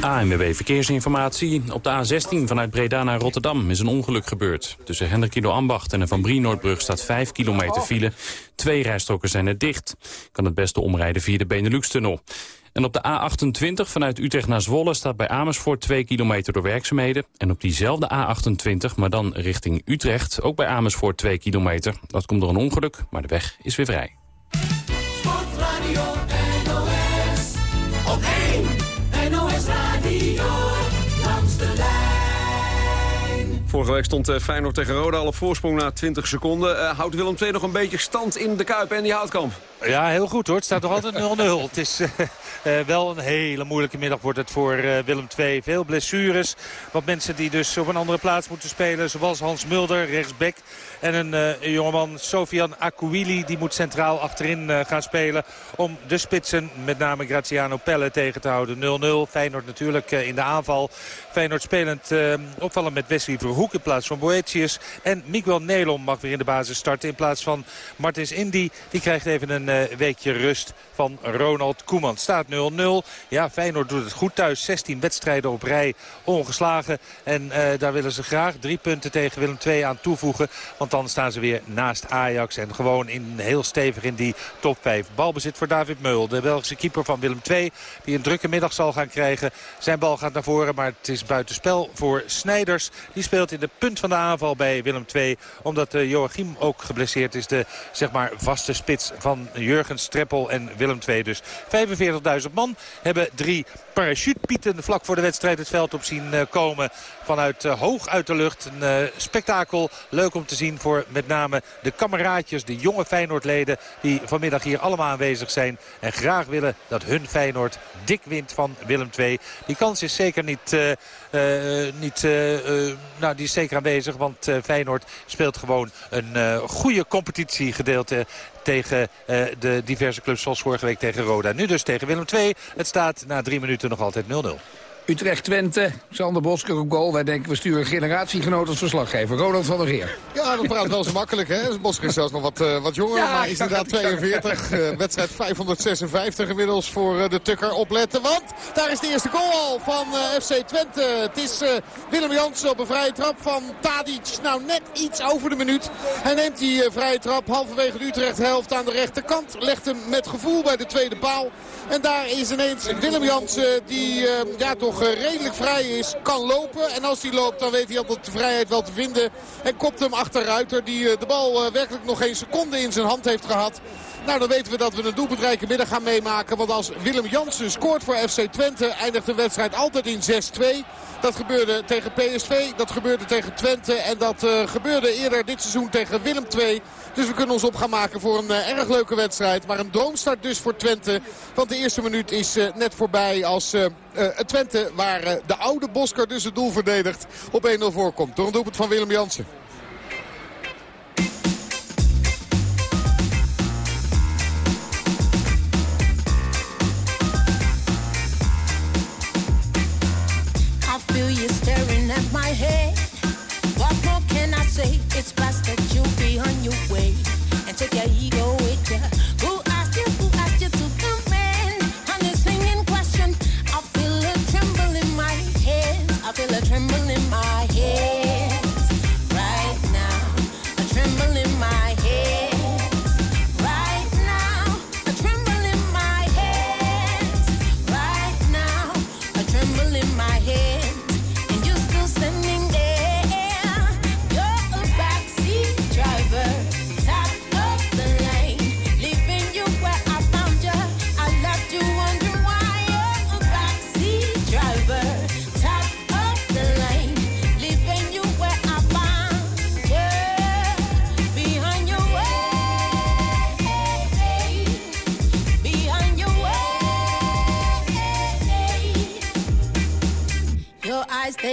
Speaker 23: ANWB Verkeersinformatie. Op de A16 vanuit Breda naar Rotterdam is een ongeluk gebeurd. Tussen Hendrikilo Ambacht en de Van Brienoordbrug staat 5 kilometer file. Twee rijstroken zijn er dicht. Kan het beste omrijden via de Benelux-tunnel. En op de A28 vanuit Utrecht naar Zwolle staat bij Amersfoort 2 kilometer door werkzaamheden. En op diezelfde A28, maar dan richting Utrecht, ook bij Amersfoort 2 kilometer. Dat komt door een ongeluk, maar de weg is weer vrij.
Speaker 2: Vorige week stond eh, Feyenoord tegen Roda al voorsprong na 20 seconden. Uh, houdt Willem II nog een beetje stand in de Kuip en die houtkamp?
Speaker 24: Ja, heel goed hoor. Het staat nog altijd 0-0. het is uh, wel een hele moeilijke middag wordt het voor Willem II. Veel blessures. Wat mensen die dus op een andere plaats moeten spelen. Zoals Hans Mulder, rechtsback. En een, een jongeman, Sofian Akouili, die moet centraal achterin gaan spelen. Om de spitsen, met name Graziano Pelle, tegen te houden. 0-0. Feyenoord natuurlijk in de aanval. Feyenoord spelend opvallend met Wesley Verhoek in plaats van Boetius. En Miguel Nelom mag weer in de basis starten in plaats van Martins Indy. Die krijgt even een weekje rust van Ronald Koeman. Staat 0-0. Ja, Feyenoord doet het goed thuis. 16 wedstrijden op rij ongeslagen. En daar willen ze graag drie punten tegen Willem II aan toevoegen. Dan staan ze weer naast Ajax. En gewoon in, heel stevig in die top 5. Balbezit voor David Meul. De Belgische keeper van Willem II. Die een drukke middag zal gaan krijgen. Zijn bal gaat naar voren. Maar het is buitenspel voor Snijders. Die speelt in de punt van de aanval bij Willem II. Omdat uh, Joachim ook geblesseerd is. De zeg maar vaste spits van Jurgen Streppel en Willem II. Dus 45.000 man hebben drie parachutepieten vlak voor de wedstrijd het veld op zien komen. Vanuit uh, hoog uit de lucht. Een uh, spektakel. Leuk om te zien voor met name de kameraadjes, de jonge Feyenoordleden... die vanmiddag hier allemaal aanwezig zijn. En graag willen dat hun Feyenoord dik wint van Willem II. Die kans is zeker niet... Uh, uh, niet uh, nou, die is zeker aanwezig, want Feyenoord speelt gewoon een goede competitiegedeelte tegen de diverse clubs zoals vorige week tegen Roda. Nu dus tegen Willem II. Het staat na drie minuten nog altijd 0-0.
Speaker 4: Utrecht-Twente, Sander Bosker op goal. Wij denken, we sturen generatiegenoot als verslaggever. Ronald van der Geer.
Speaker 25: Ja, dat praat wel zo makkelijk, hè? Bosker is zelfs nog wat, uh, wat jonger, ja, maar is inderdaad 42. Uh, wedstrijd 556 inmiddels voor uh, de Tukker. Opletten, want daar is de eerste goal al van FC Twente. Het is Willem Jansen op een vrije trap van Tadic. Nou, net iets over de minuut. Hij neemt die vrije trap halverwege de Utrecht-helft aan de rechterkant. Legt hem met gevoel bij de tweede paal. En daar is ineens Willem Jansen die ja, toch nog redelijk vrij is, kan lopen. En als hij loopt, dan weet hij altijd de vrijheid wel te vinden. En kopt hem achter Ruiter, die de bal werkelijk nog geen seconde in zijn hand heeft gehad. Nou, dan weten we dat we een doelbedrijke middag gaan meemaken. Want als Willem Jansen scoort voor FC Twente, eindigt de wedstrijd altijd in 6-2. Dat gebeurde tegen PSV, dat gebeurde tegen Twente en dat uh, gebeurde eerder dit seizoen tegen Willem II. Dus we kunnen ons op gaan maken voor een uh, erg leuke wedstrijd. Maar een droomstart dus voor Twente. Want de eerste minuut is uh, net voorbij als Twente waar de oude Bosker dus het doel verdedigt op 1-0 voorkomt. Door een doelpunt van Willem Jansen.
Speaker 26: Say? It's best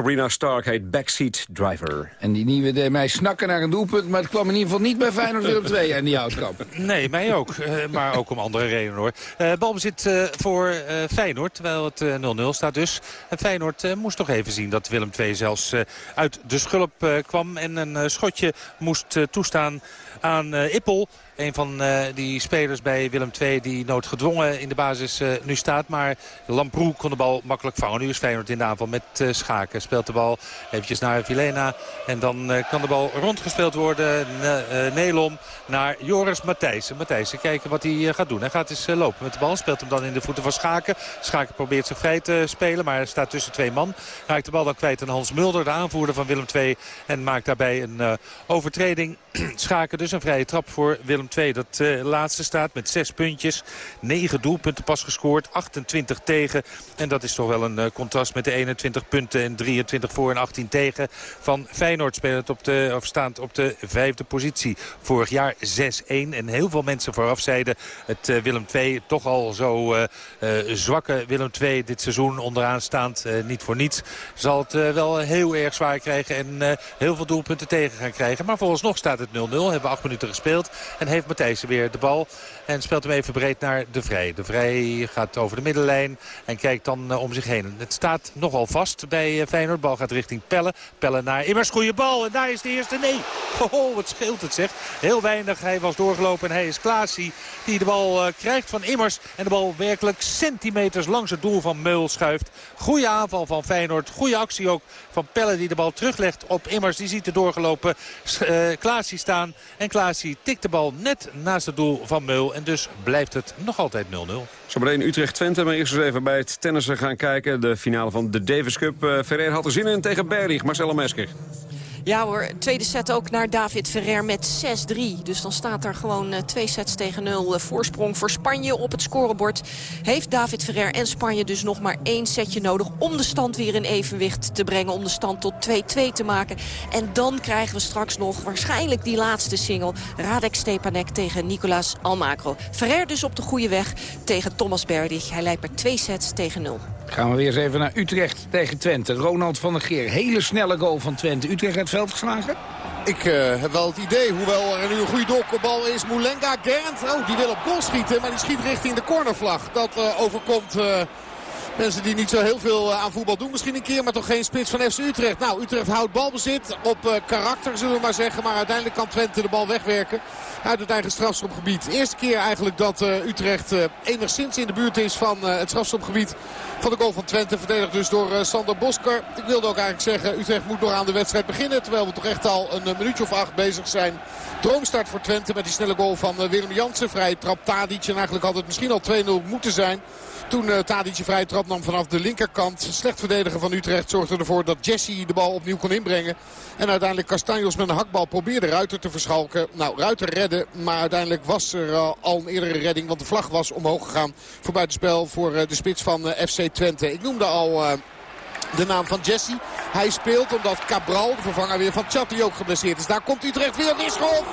Speaker 27: Sabrina
Speaker 2: Stark heet Backseat Driver.
Speaker 4: En die nieuwe deed mij snakken naar een doelpunt... maar het kwam in ieder geval niet bij Feyenoord Willem 2 en die houtkamp.
Speaker 24: Nee, mij ook. Eh, maar ook om andere redenen hoor. Uh, balbezit uh, voor Feyenoord, terwijl het 0-0 staat dus. En Feyenoord moest toch even zien dat Willem II zelfs uit de schulp kwam. En een schotje moest toestaan aan Ippel. Een van uh, die spelers bij Willem II die noodgedwongen in de basis uh, nu staat. Maar Lamproe kon de bal makkelijk vangen. Nu is Feyenoord in de aanval met Schaken. Speelt de bal eventjes naar Vilena. En dan kan de bal rondgespeeld worden. Ne Nelom naar Joris Matthijssen. Matthijssen kijken wat hij gaat doen. Hij gaat eens lopen met de bal. Speelt hem dan in de voeten van Schaken. Schaken probeert zich vrij te spelen. Maar staat tussen twee man. Raakt de bal dan kwijt aan Hans Mulder. De aanvoerder van Willem II. En maakt daarbij een overtreding. <clears throat> Schaken dus een vrije trap voor Willem 2 dat uh, laatste staat met zes puntjes. 9 doelpunten pas gescoord, 28 tegen. En dat is toch wel een uh, contrast met de 21 punten en 23 voor en 18 tegen van Feyenoord. Spelend op de, of staand op de vijfde positie. Vorig jaar 6-1 en heel veel mensen vooraf zeiden het uh, Willem 2 toch al zo zwakke Willem 2 dit seizoen onderaan staand. niet voor niets zal het wel heel erg zwaar krijgen en heel veel doelpunten tegen gaan krijgen. Maar volgens nog staat het 0-0. Hebben we minuten gespeeld en heeft Matthijssen weer de bal. En speelt hem even breed naar De Vrij. De Vrij gaat over de middenlijn en kijkt dan uh, om zich heen. Het staat nogal vast bij uh, Feyenoord. Bal gaat richting Pelle. Pelle naar Immers. Goede bal. En daar is de eerste. Nee. <laughs> Oh, wat scheelt het zeg. Heel weinig. Hij was doorgelopen en hij is Klaasie die de bal uh, krijgt van Immers. En de bal werkelijk centimeters langs het doel van Meul schuift. Goede aanval van Feyenoord. Goede actie ook van Pelle die de bal teruglegt op Immers. Die ziet er doorgelopen Klaasie staan. En Klaasie tikt de bal net naast het doel van Meul. En dus blijft het nog altijd 0-0.
Speaker 2: Zometeen Utrecht-Twente, maar eerst eens even bij het tennissen gaan kijken. De finale van de Davis Cup. Uh, Ferrer had er zin in tegen Berg. Marcelo Mesker.
Speaker 6: Ja hoor, tweede set ook naar David Ferrer met 6-3. Dus dan staat er gewoon uh, twee sets tegen nul uh, voorsprong voor Spanje op het scorebord. Heeft David Ferrer en Spanje dus nog maar één setje nodig... om de stand weer in evenwicht te brengen. Om de stand tot 2-2 te maken. En dan krijgen we straks nog waarschijnlijk die laatste single. Radek Stepanek tegen Nicolas Almagro. Ferrer dus op de goede weg tegen Thomas Berdig. Hij leidt maar twee sets tegen nul.
Speaker 4: Gaan we weer eens even naar Utrecht tegen Twente. Ronald van der Geer, hele snelle goal van Twente. Utrecht het veld geslagen?
Speaker 25: Ik uh, heb wel het idee, hoewel er nu een goede dokkerbal is. Moulenga, Gernd, oh, die wil op goal schieten, maar die schiet richting de cornervlag. Dat uh, overkomt uh, Mensen die niet zo heel veel aan voetbal doen misschien een keer. Maar toch geen spits van FC Utrecht. Nou, Utrecht houdt balbezit op karakter zullen we maar zeggen. Maar uiteindelijk kan Twente de bal wegwerken uit het eigen strafschopgebied. Eerste keer eigenlijk dat Utrecht enigszins in de buurt is van het strafschopgebied van de goal van Twente. Verdedigd dus door Sander Bosker. Ik wilde ook eigenlijk zeggen, Utrecht moet nog aan de wedstrijd beginnen. Terwijl we toch echt al een minuutje of acht bezig zijn. Droomstart voor Twente met die snelle goal van Willem Jansen. Vrije trap Tadic. En eigenlijk had het misschien al 2-0 moeten zijn. Toen uh, Tadic een vrije trap nam vanaf de linkerkant. Slecht verdedigen van Utrecht zorgde ervoor dat Jesse de bal opnieuw kon inbrengen. En uiteindelijk Castanjos met een hakbal probeerde Ruiter te verschalken. Nou, Ruiter redde, maar uiteindelijk was er uh, al een eerdere redding. Want de vlag was omhoog gegaan voor buitenspel voor uh, de spits van FC Twente. Ik noemde al de naam van Jesse. Hij speelt omdat Cabral, de vervanger weer van Chatti, ook geblesseerd is. Daar komt Utrecht weer. Wisselhof.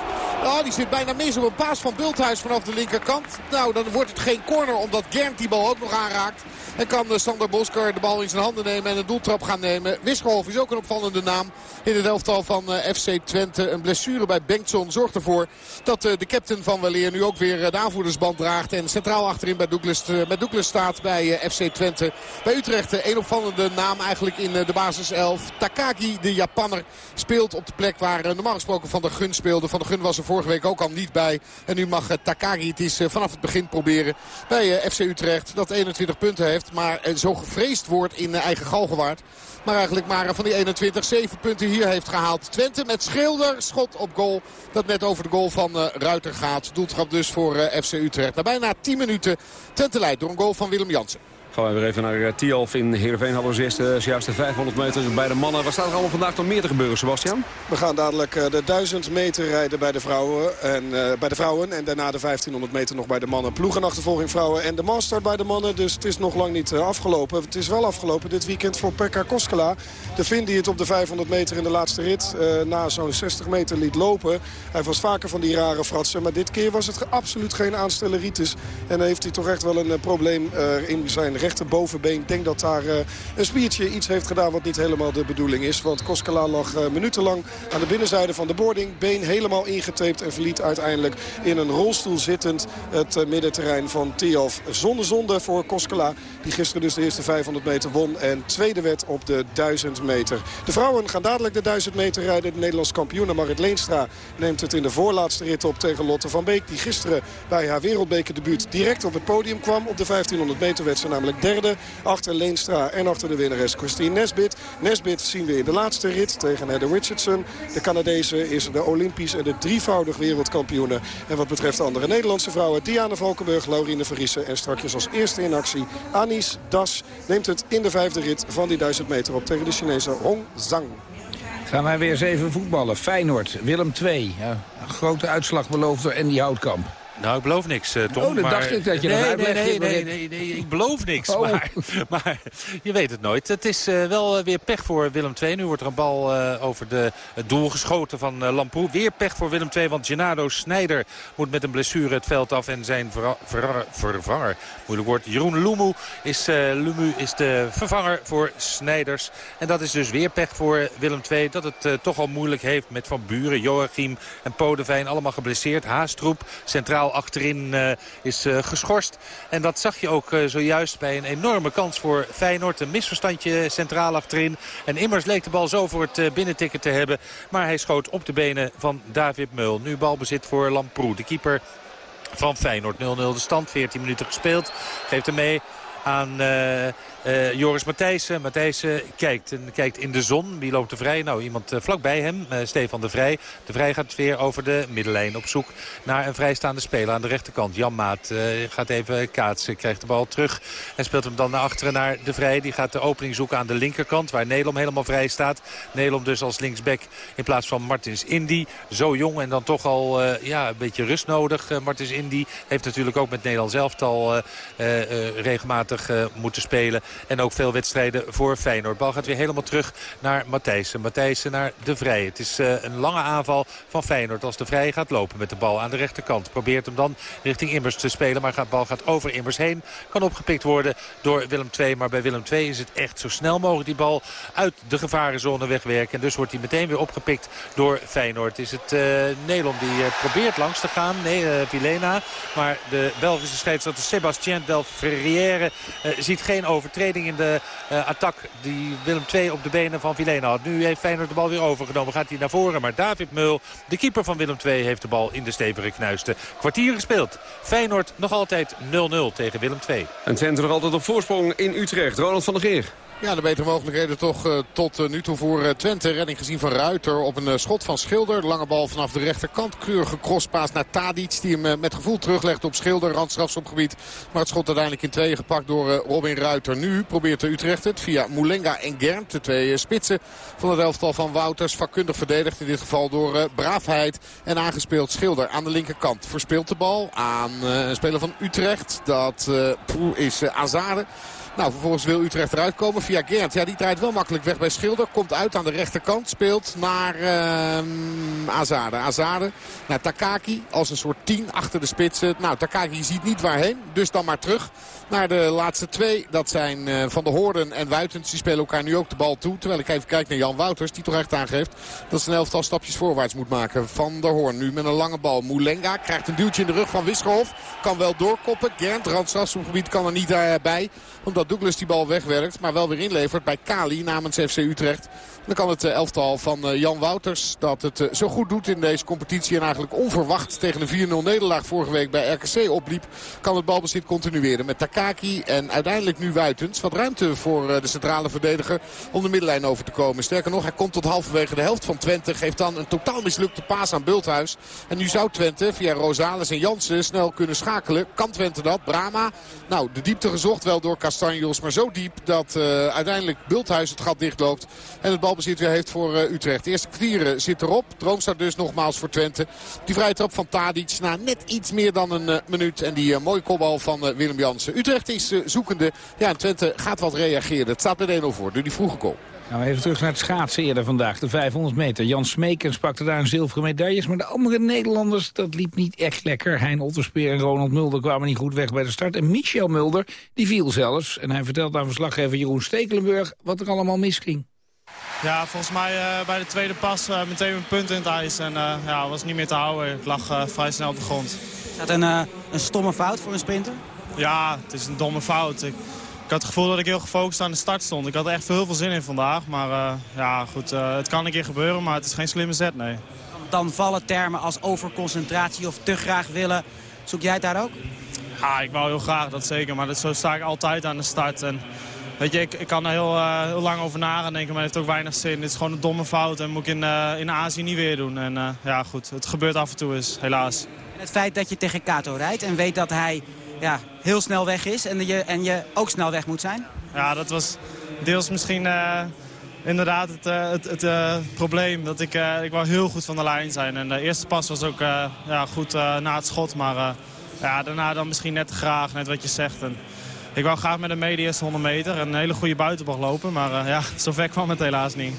Speaker 25: Oh, die zit bijna mis op een paas van Bulthuis vanaf de linkerkant. Nou, dan wordt het geen corner omdat Gernt die bal ook nog aanraakt. En kan Sander Bosker de bal in zijn handen nemen en een doeltrap gaan nemen. Wisselhof is ook een opvallende naam in het elftal van FC Twente. Een blessure bij Bengtson zorgt ervoor dat de captain van Weleer nu ook weer de aanvoerdersband draagt. En centraal achterin bij Douglas, met Douglas staat bij FC Twente. Bij Utrecht een opvallende naam eigenlijk in de basiself. Takagi, de Japanner, speelt op de plek waar normaal gesproken Van der Gun speelde. Van der Gun was er vorige week ook al niet bij. En nu mag Takagi het is vanaf het begin proberen bij FC Utrecht. Dat 21 punten heeft, maar zo gevreesd wordt in eigen Galgenwaard. Maar eigenlijk maar van die 21 7 punten hier heeft gehaald. Twente met Schilder. Schot op goal. Dat net over de goal van uh, Ruiter gaat. Doeltrap dus voor FC Utrecht. Na bijna 10 minuten Twente leidt door een goal van Willem Jansen.
Speaker 2: Gaan we weer even naar Tialf in Heerenveen. Hadden we zojuist, juist de 500 meter bij de mannen. Wat staat er allemaal vandaag nog meer te gebeuren, Sebastian?
Speaker 5: We gaan dadelijk de 1000 meter rijden bij de vrouwen. En, bij de vrouwen en daarna de 1500 meter nog bij de mannen. Ploegenachtervolging vrouwen en de master bij de mannen. Dus het is nog lang niet afgelopen. Het is wel afgelopen dit weekend voor Pekka Koskela. De Finn die het op de 500 meter in de laatste rit na zo'n 60 meter liet lopen. Hij was vaker van die rare fratsen. Maar dit keer was het absoluut geen aanstelleritis. En heeft hij toch echt wel een probleem in zijn rechterbovenbeen. Ik denk dat daar uh, een spiertje iets heeft gedaan wat niet helemaal de bedoeling is. Want Koskela lag uh, minutenlang aan de binnenzijde van de boarding. Been helemaal ingetaped en verliet uiteindelijk in een rolstoel zittend het uh, middenterrein van Tialf. Zonde zonde voor Koskela. Die gisteren dus de eerste 500 meter won. En tweede werd op de 1000 meter. De vrouwen gaan dadelijk de 1000 meter rijden. De Nederlandse kampioene Marit Leenstra neemt het in de voorlaatste rit op tegen Lotte van Beek. Die gisteren bij haar wereldbekerdebuut direct op het podium kwam. Op de 1500 meter werd ze namelijk derde. Achter Leenstra en achter de winnares Christine Nesbit. Nesbit zien we in de laatste rit tegen Heather Richardson. De Canadese is de Olympisch en de drievoudig wereldkampioene. En wat betreft de andere Nederlandse vrouwen... Diana Valkenburg, Laurine Verrissen en strakjes als eerste in actie... Anis Das neemt het in de vijfde rit van die 1000 meter op tegen de Chinese Hong Zhang.
Speaker 4: Gaan wij weer eens even voetballen. Feyenoord, Willem II. Grote uitslag beloofd door Andy Houtkamp.
Speaker 24: Nou, ik beloof niks, uh, Tom.
Speaker 4: Oh, dan
Speaker 24: maar...
Speaker 4: dacht ik dat je
Speaker 24: nee, nee, nee, nee, nee, nee, ik beloof niks.
Speaker 4: Oh.
Speaker 24: Maar, <laughs> maar je weet het nooit. Het is uh, wel weer pech voor Willem II. Nu wordt er een bal uh, over de, het doel geschoten van uh, Lamproe. Weer pech voor Willem II, want Genado Snijder moet met een blessure het veld af. En zijn ver, ver, vervanger, moeilijk woord, Jeroen Lumu is, Lumu is de vervanger voor Snijders. En dat is dus weer pech voor Willem II. Dat het toch al moeilijk heeft met Van Buren, Joachim en Podevijn. Allemaal geblesseerd. Haastroep centraal achterin uh, is uh, geschorst. En dat zag je ook uh, zojuist bij een enorme kans voor Feyenoord. Een misverstandje centraal achterin. En immers leek de bal zo voor het binnentikken te hebben. Maar hij schoot op de benen van David Meul. Nu balbezit voor Lamproe, de keeper van Feyenoord. 0-0 de stand, 14 minuten gespeeld. Geeft hem mee aan uh, uh, Joris Matthijssen. Matthijssen kijkt, en kijkt in de zon. Wie loopt er vrij? Nou, iemand uh, vlakbij hem. Stefan de Vrij. De Vrij gaat weer over de middenlijn op zoek naar een vrijstaande speler aan de rechterkant. Jan Maat gaat even kaatsen. Krijgt de bal terug en speelt hem dan naar achteren naar de Vrij. Die gaat de opening zoeken aan de linkerkant waar Nelom helemaal vrij staat. Nelom dus als linksback in plaats van Martins Indy. Zo jong en dan toch al ja, een beetje rust nodig. Martins Indy heeft natuurlijk ook met Nederland zelf al regelmatig uh, moeten spelen. En ook veel wedstrijden voor Feyenoord. Bal gaat weer helemaal terug naar Matthijssen. Matthijssen naar De Vrij. Het is uh, een lange aanval van Feyenoord als De Vrij gaat lopen met de bal aan de rechterkant. Probeert hem dan richting Immers te spelen. Maar de bal gaat over Immers heen. Kan opgepikt worden door Willem II. Maar bij Willem II is het echt zo snel mogelijk die bal uit de gevarenzone wegwerken. En dus wordt hij meteen weer opgepikt door Feyenoord. Is het uh, die probeert langs te gaan. Nee, Vilena. Maar de Belgische scheidsrechter Sebastien Del ziet geen overtreding overtreding in de uh, attack die Willem II op de benen van Vilena had. Nu heeft Feyenoord de bal weer overgenomen. Gaat hij naar voren. Maar David Mul, de keeper van Willem II, heeft de bal in de stevige knuisten. Kwartier gespeeld. Feyenoord nog altijd 0-0 tegen Willem II.
Speaker 2: En Twente nog altijd op voorsprong in Utrecht. Ronald van der Geer.
Speaker 25: Ja, de betere mogelijkheden toch uh, tot uh, nu toe voor uh, Twente. Redding gezien van Ruiter op een schot van Schilder. Lange bal vanaf de rechterkant. Keurige crosspaas naar Tadic. Die hem met gevoel teruglegt op Schilder. Randstrafschopgebied. Maar het schot uiteindelijk in tweeën gepakt door Robin Ruiter. Nu probeert de Utrecht het via Moulenga en Gernt. De twee spitsen van het elftal van Wouters. Vakkundig verdedigd in dit geval door braafheid. En aangespeeld Schilder aan de linkerkant. Verspeelt de bal aan een speler van Utrecht. Dat is Azade. Nou, vervolgens wil Utrecht eruit komen via Gernt. Ja, die draait wel makkelijk weg bij Schilder. Komt uit aan de rechterkant. Speelt naar uh, Azade. Azade naar Takaki als een soort tien achter de spitsen. Nou, Takaki ziet niet waarheen. Dus dan maar terug naar de laatste twee. Dat zijn uh, Van der Hoorden en Wuitens. Die spelen elkaar nu ook de bal toe. Terwijl ik even kijk naar Jan Wouters. Die toch echt aangeeft dat ze een elftal stapjes voorwaarts moet maken. Van der Hoorn nu met een lange bal. Moulenga krijgt een duwtje in de rug van Wisgerhof. Kan wel doorkoppen. Gernt, randstrafgebied kan er niet uh, bij. Omdat Douglas die bal wegwerkt. Maar wel weer inlevert bij Kali namens FC Utrecht. Dan kan het eh, elftal van eh, Jan Wouters dat het eh, zo goed doet in deze competitie. En eigenlijk onverwacht tegen de 4-0 nederlaag vorige week bij RKC opliep. Kan het balbezit continueren met Takaki en uiteindelijk nu Wuitens. Wat ruimte voor de centrale verdediger om de middenlijn over te komen. Sterker nog, hij komt tot halverwege de helft van Twente. Geeft dan een totaal mislukte paas aan Bulthuis. En nu zou Twente via Rosales en Jansen snel kunnen schakelen. Kan Twente dat? Brama. Nou, de diepte gezocht wel door Castanjos. Maar zo diep dat uiteindelijk Bulthuis het gat dichtloopt. En het balbezit weer heeft voor uh, Utrecht. De eerste kwartieren zit erop. Droom staat dus nogmaals voor Twente. Die vrije trap van Tadic na net iets meer dan een uh, minuut. En die mooie kopbal van Willem Jansen. Utrecht is zoekende. Ja, en Twente gaat wat reageren. Het staat met 1-0 voor. Nu die vroege goal.
Speaker 4: Nou, even terug naar het schaatsen eerder vandaag. De 500 meter. Jan Smeekens pakte daar een zilveren medailles. Maar de andere Nederlanders, dat liep niet echt lekker. Hein Otterspeer en Ronald Mulder kwamen niet goed weg bij de start. En Michel Mulder, die viel zelfs. En hij vertelt aan verslaggever Jeroen Stekelenburg wat er allemaal misging.
Speaker 21: Ja, volgens mij uh, bij de tweede pas uh, meteen een punt in het ijs. En uh, ja, was niet meer te houden. Ik lag vrij snel op de grond.
Speaker 28: Is dat een, een stomme fout voor een sprinter?
Speaker 21: Ja, het is een domme fout. Ik, ik had het gevoel dat ik heel gefocust aan de start stond. Ik had er echt heel veel zin in vandaag. Maar ja, goed, het kan een keer gebeuren, maar het is geen slimme zet, nee.
Speaker 28: Dan vallen termen als overconcentratie of te graag willen. Zoek jij het daar ook?
Speaker 21: Ja, ik wou heel graag, dat zeker. Maar dat, zo sta ik altijd aan de start. En, weet je, ik, ik kan er heel, uh, heel lang over nadenken, maar het heeft ook weinig zin. Dit is gewoon een domme fout en moet ik in, in Azië niet weer doen. En ja, goed, het gebeurt af en toe eens, helaas.
Speaker 28: En het feit dat je tegen Kato rijdt en weet dat hij ja, heel snel weg is en je, en je ook snel weg moet zijn?
Speaker 21: Ja, dat was deels misschien inderdaad het, het, het probleem. Dat ik, ik wou heel goed van de lijn zijn. En de eerste pas was ook ja, goed na het schot. Maar ja, daarna dan misschien net te graag, net wat je zegt. En ik wou graag met een mede eerste 100 meter een hele goede buitenbal lopen. Maar ja, zover kwam het helaas niet.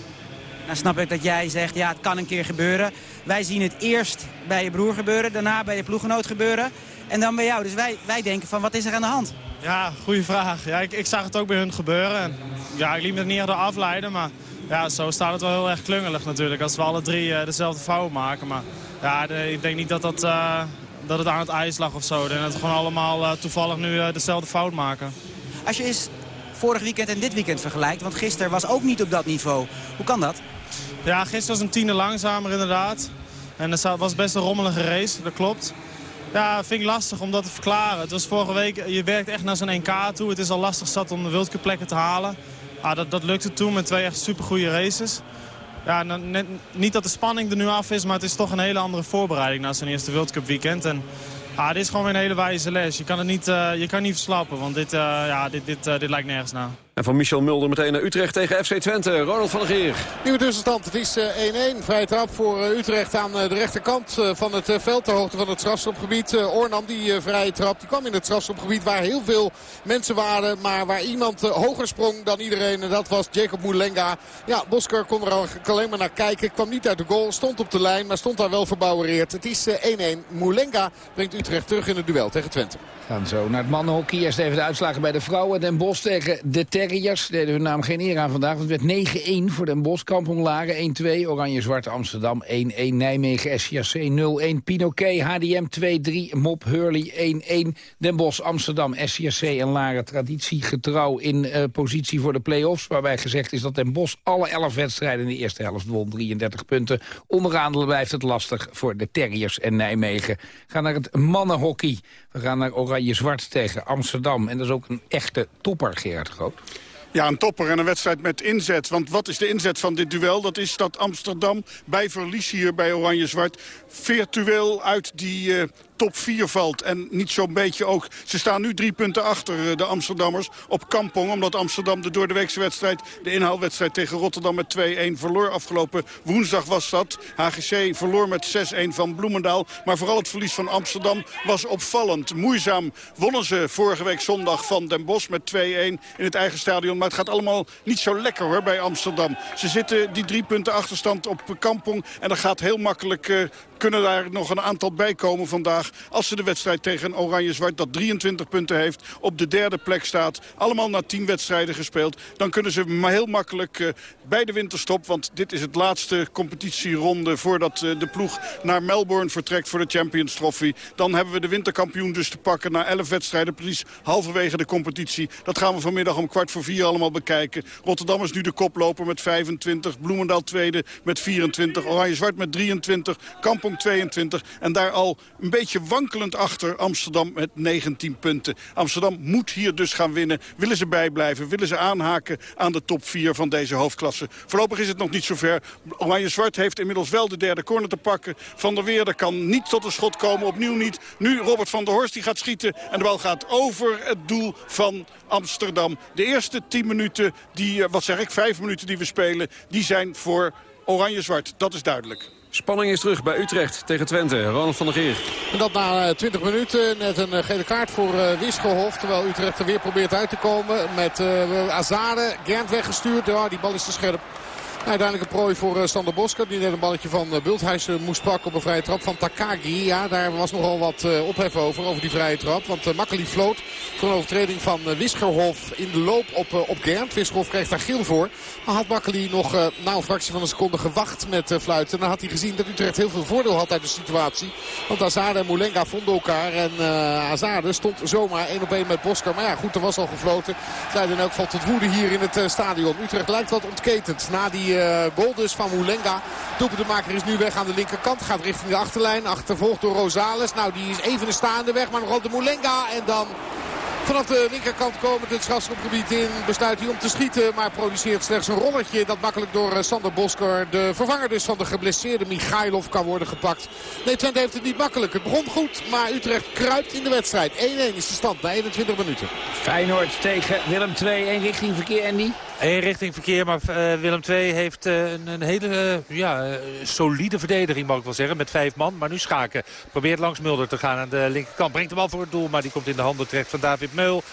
Speaker 28: Dan snap ik dat jij zegt, ja, het kan een keer gebeuren. Wij zien het eerst bij je broer gebeuren, daarna bij je ploeggenoot gebeuren. En dan bij jou. Dus wij, wij denken van, wat is er aan de hand?
Speaker 21: Ja, goede vraag. Ja, ik, ik zag het ook bij hun gebeuren. En, ja, ik liet me er niet door afleiden, maar ja, zo staat het wel heel erg klungelig natuurlijk. Als we alle drie uh, dezelfde fout maken. Maar ja, de, ik denk niet dat, dat, uh, dat het aan het ijs lag of zo. Denk dat we gewoon allemaal uh, toevallig nu dezelfde fout maken.
Speaker 28: Als je eens vorig weekend en dit weekend vergelijkt, want gisteren was ook niet op dat niveau. Hoe kan dat?
Speaker 21: Ja, gisteren was een tiende langzamer inderdaad. En het was best een rommelige race, dat klopt. Ja, vind ik lastig om dat te verklaren. Het was vorige week, je werkt echt naar zo'n NK toe. Het is al lastig zat om de World plekken te halen. Ah, dat, dat lukte toen met twee echt supergoeie races. Ja, net, niet dat de spanning er nu af is, maar het is toch een hele andere voorbereiding na zo'n eerste World Cup weekend. En ah, dit is gewoon weer een hele wijze les. Je kan het niet, uh, je kan niet verslappen, want dit, uh, ja, dit, dit, uh, dit lijkt nergens naar.
Speaker 2: En van Michel Mulder meteen naar Utrecht tegen FC Twente. Ronald van der Geer.
Speaker 25: Nieuwe tussenstand. Het is 1-1. Vrije trap voor Utrecht aan de rechterkant van het veld. Ter hoogte van het strafschopgebied. Ornam die vrije trap. Die kwam in het strafschopgebied waar heel veel mensen waren. Maar waar iemand hoger sprong dan iedereen. En dat was Jacob Moulenga. Ja, Bosker kon er alleen maar naar kijken. Kwam niet uit de goal. Stond op de lijn. Maar stond daar wel verbouwereerd. Het is 1-1. Moulenga brengt Utrecht terug in het duel tegen Twente.
Speaker 4: Gaan zo naar het mannenhockey. Eerst even de uitslagen bij de vrouwen. Den Bosch tegen de Ter Terriers deden hun naam geen eer aan vandaag. Het werd 9-1 voor Den Bosch, Kampong Laren 1-2. Oranje-Zwart Amsterdam 1-1. Nijmegen SCAC 0-1. Pinoquet HDM 2-3. Mop Hurley 1-1. Den Bosch Amsterdam SCAC en Laren traditiegetrouw in uh, positie voor de play-offs. Waarbij gezegd is dat Den Bosch alle 11 wedstrijden in de eerste helft won. 33 punten. Onderaan blijft het lastig voor de Terriers en Nijmegen. Gaan naar het mannenhockey. We gaan naar Oranje-Zwart tegen Amsterdam. En dat is ook een echte topper, Gerard Groot.
Speaker 29: Ja, een topper en een wedstrijd met inzet. Want wat is de inzet van dit duel? Dat is dat Amsterdam bij verlies hier bij Oranje-Zwart... virtueel uit die uh, top 4 valt. En niet zo'n beetje ook... Ze staan nu drie punten achter, eh, de Amsterdammers, op Kampong. Omdat Amsterdam de doordeweekse wedstrijd, de inhaalwedstrijd tegen Rotterdam met 2-1 verloor. Afgelopen woensdag was dat. HGC verloor met 6-1 van Bloemendaal. Maar vooral het verlies van Amsterdam was opvallend. Moeizaam wonnen ze vorige week zondag van Den Bosch met 2-1 in het eigen stadion. Maar het gaat allemaal niet zo lekker hoor bij Amsterdam. Ze zitten die drie punten achterstand op Kampong. En dat gaat heel makkelijk... Uh, kunnen daar nog een aantal bij komen vandaag. Als ze de wedstrijd tegen Oranje-Zwart, dat 23 punten heeft, op de derde plek staat. Allemaal na 10 wedstrijden gespeeld. Dan kunnen ze heel makkelijk uh, bij de winterstop. Want dit is het laatste competitieronde voordat uh, de ploeg naar Melbourne vertrekt voor de Champions Trophy. Dan hebben we de winterkampioen dus te pakken na 11 wedstrijden. Precies halverwege de competitie. Dat gaan we vanmiddag om kwart voor vier allemaal bekijken. Rotterdam is nu de koploper met 25. Bloemendaal tweede met 24. Oranje-Zwart met 23. Kampong 22. En daar al een beetje wankelend achter Amsterdam met 19 punten. Amsterdam moet hier dus gaan winnen. Willen ze bijblijven? Willen ze aanhaken aan de top 4 van deze hoofdklasse? Voorlopig is het nog niet zover. Oranje-Zwart heeft inmiddels wel de derde corner te pakken. Van der Weerde kan niet tot een schot komen. Opnieuw niet. Nu Robert van der Horst die gaat schieten. En de bal gaat over het doel van Amsterdam. De eerste 10 minuten, die, wat zeg ik, 5 minuten die we spelen... die zijn voor Oranje-Zwart. Dat is duidelijk.
Speaker 2: Spanning is terug bij Utrecht tegen Twente. Ronald van der Geer.
Speaker 25: En dat na 20 minuten. Net een gele kaart voor uh, Wisselhof. Terwijl Utrecht er weer probeert uit te komen. Met Azade. Gernt weggestuurd. Ja, die bal is te scherp. Uiteindelijk een prooi voor uh, Sander Bosker. Die net een balletje van uh, Bulthuis moest pakken op een vrije trap van Takagi. Ja, daar was nogal wat ophef over, over die vrije trap. Want Makkeli floot voor een overtreding van Wisgerhof in de loop op, op. Wisgerhof kreeg daar geel voor. Maar had Makkeli nog na een fractie van een seconde gewacht met fluiten. En dan had hij gezien dat Utrecht heel veel voordeel had uit de situatie. Want Azade en Moulenga vonden elkaar. En Azade stond zomaar één op één met Bosker. Maar ja, goed, er was al gefloten. Zij in elk geval tot woede hier in het stadion. Utrecht lijkt wat ontketend na die uh, goal dus van Moulenga. Doelpuntemaker is nu weg aan de linkerkant. Gaat richting de achterlijn. Achtervolgd door Rosales. Nou, die is even een staande weg. Maar nog altijd Moulenga. En dan Vanaf de linkerkant komend het strafschopgebied in besluit hij om te schieten. Maar produceert slechts een rollertje dat makkelijk door eh, Sander Bosker, de vervanger dus van de geblesseerde Michailov, kan worden gepakt. Nee, Twente heeft het niet makkelijk. Het begon goed, maar Utrecht kruipt in de wedstrijd. 1-1 is de stand na 21 minuten.
Speaker 4: Feyenoord tegen Willem 2, één richting verkeer, Andy.
Speaker 24: Eén richting verkeer, maar uh, Willem II heeft uh, een, een, hele uh, ja, solide verdediging, mag ik wel zeggen. Met vijf man, maar nu Schaken probeert langs Mulder te gaan aan de linkerkant. Brengt de bal voor het doel, maar die komt in de handen terecht van David Meul.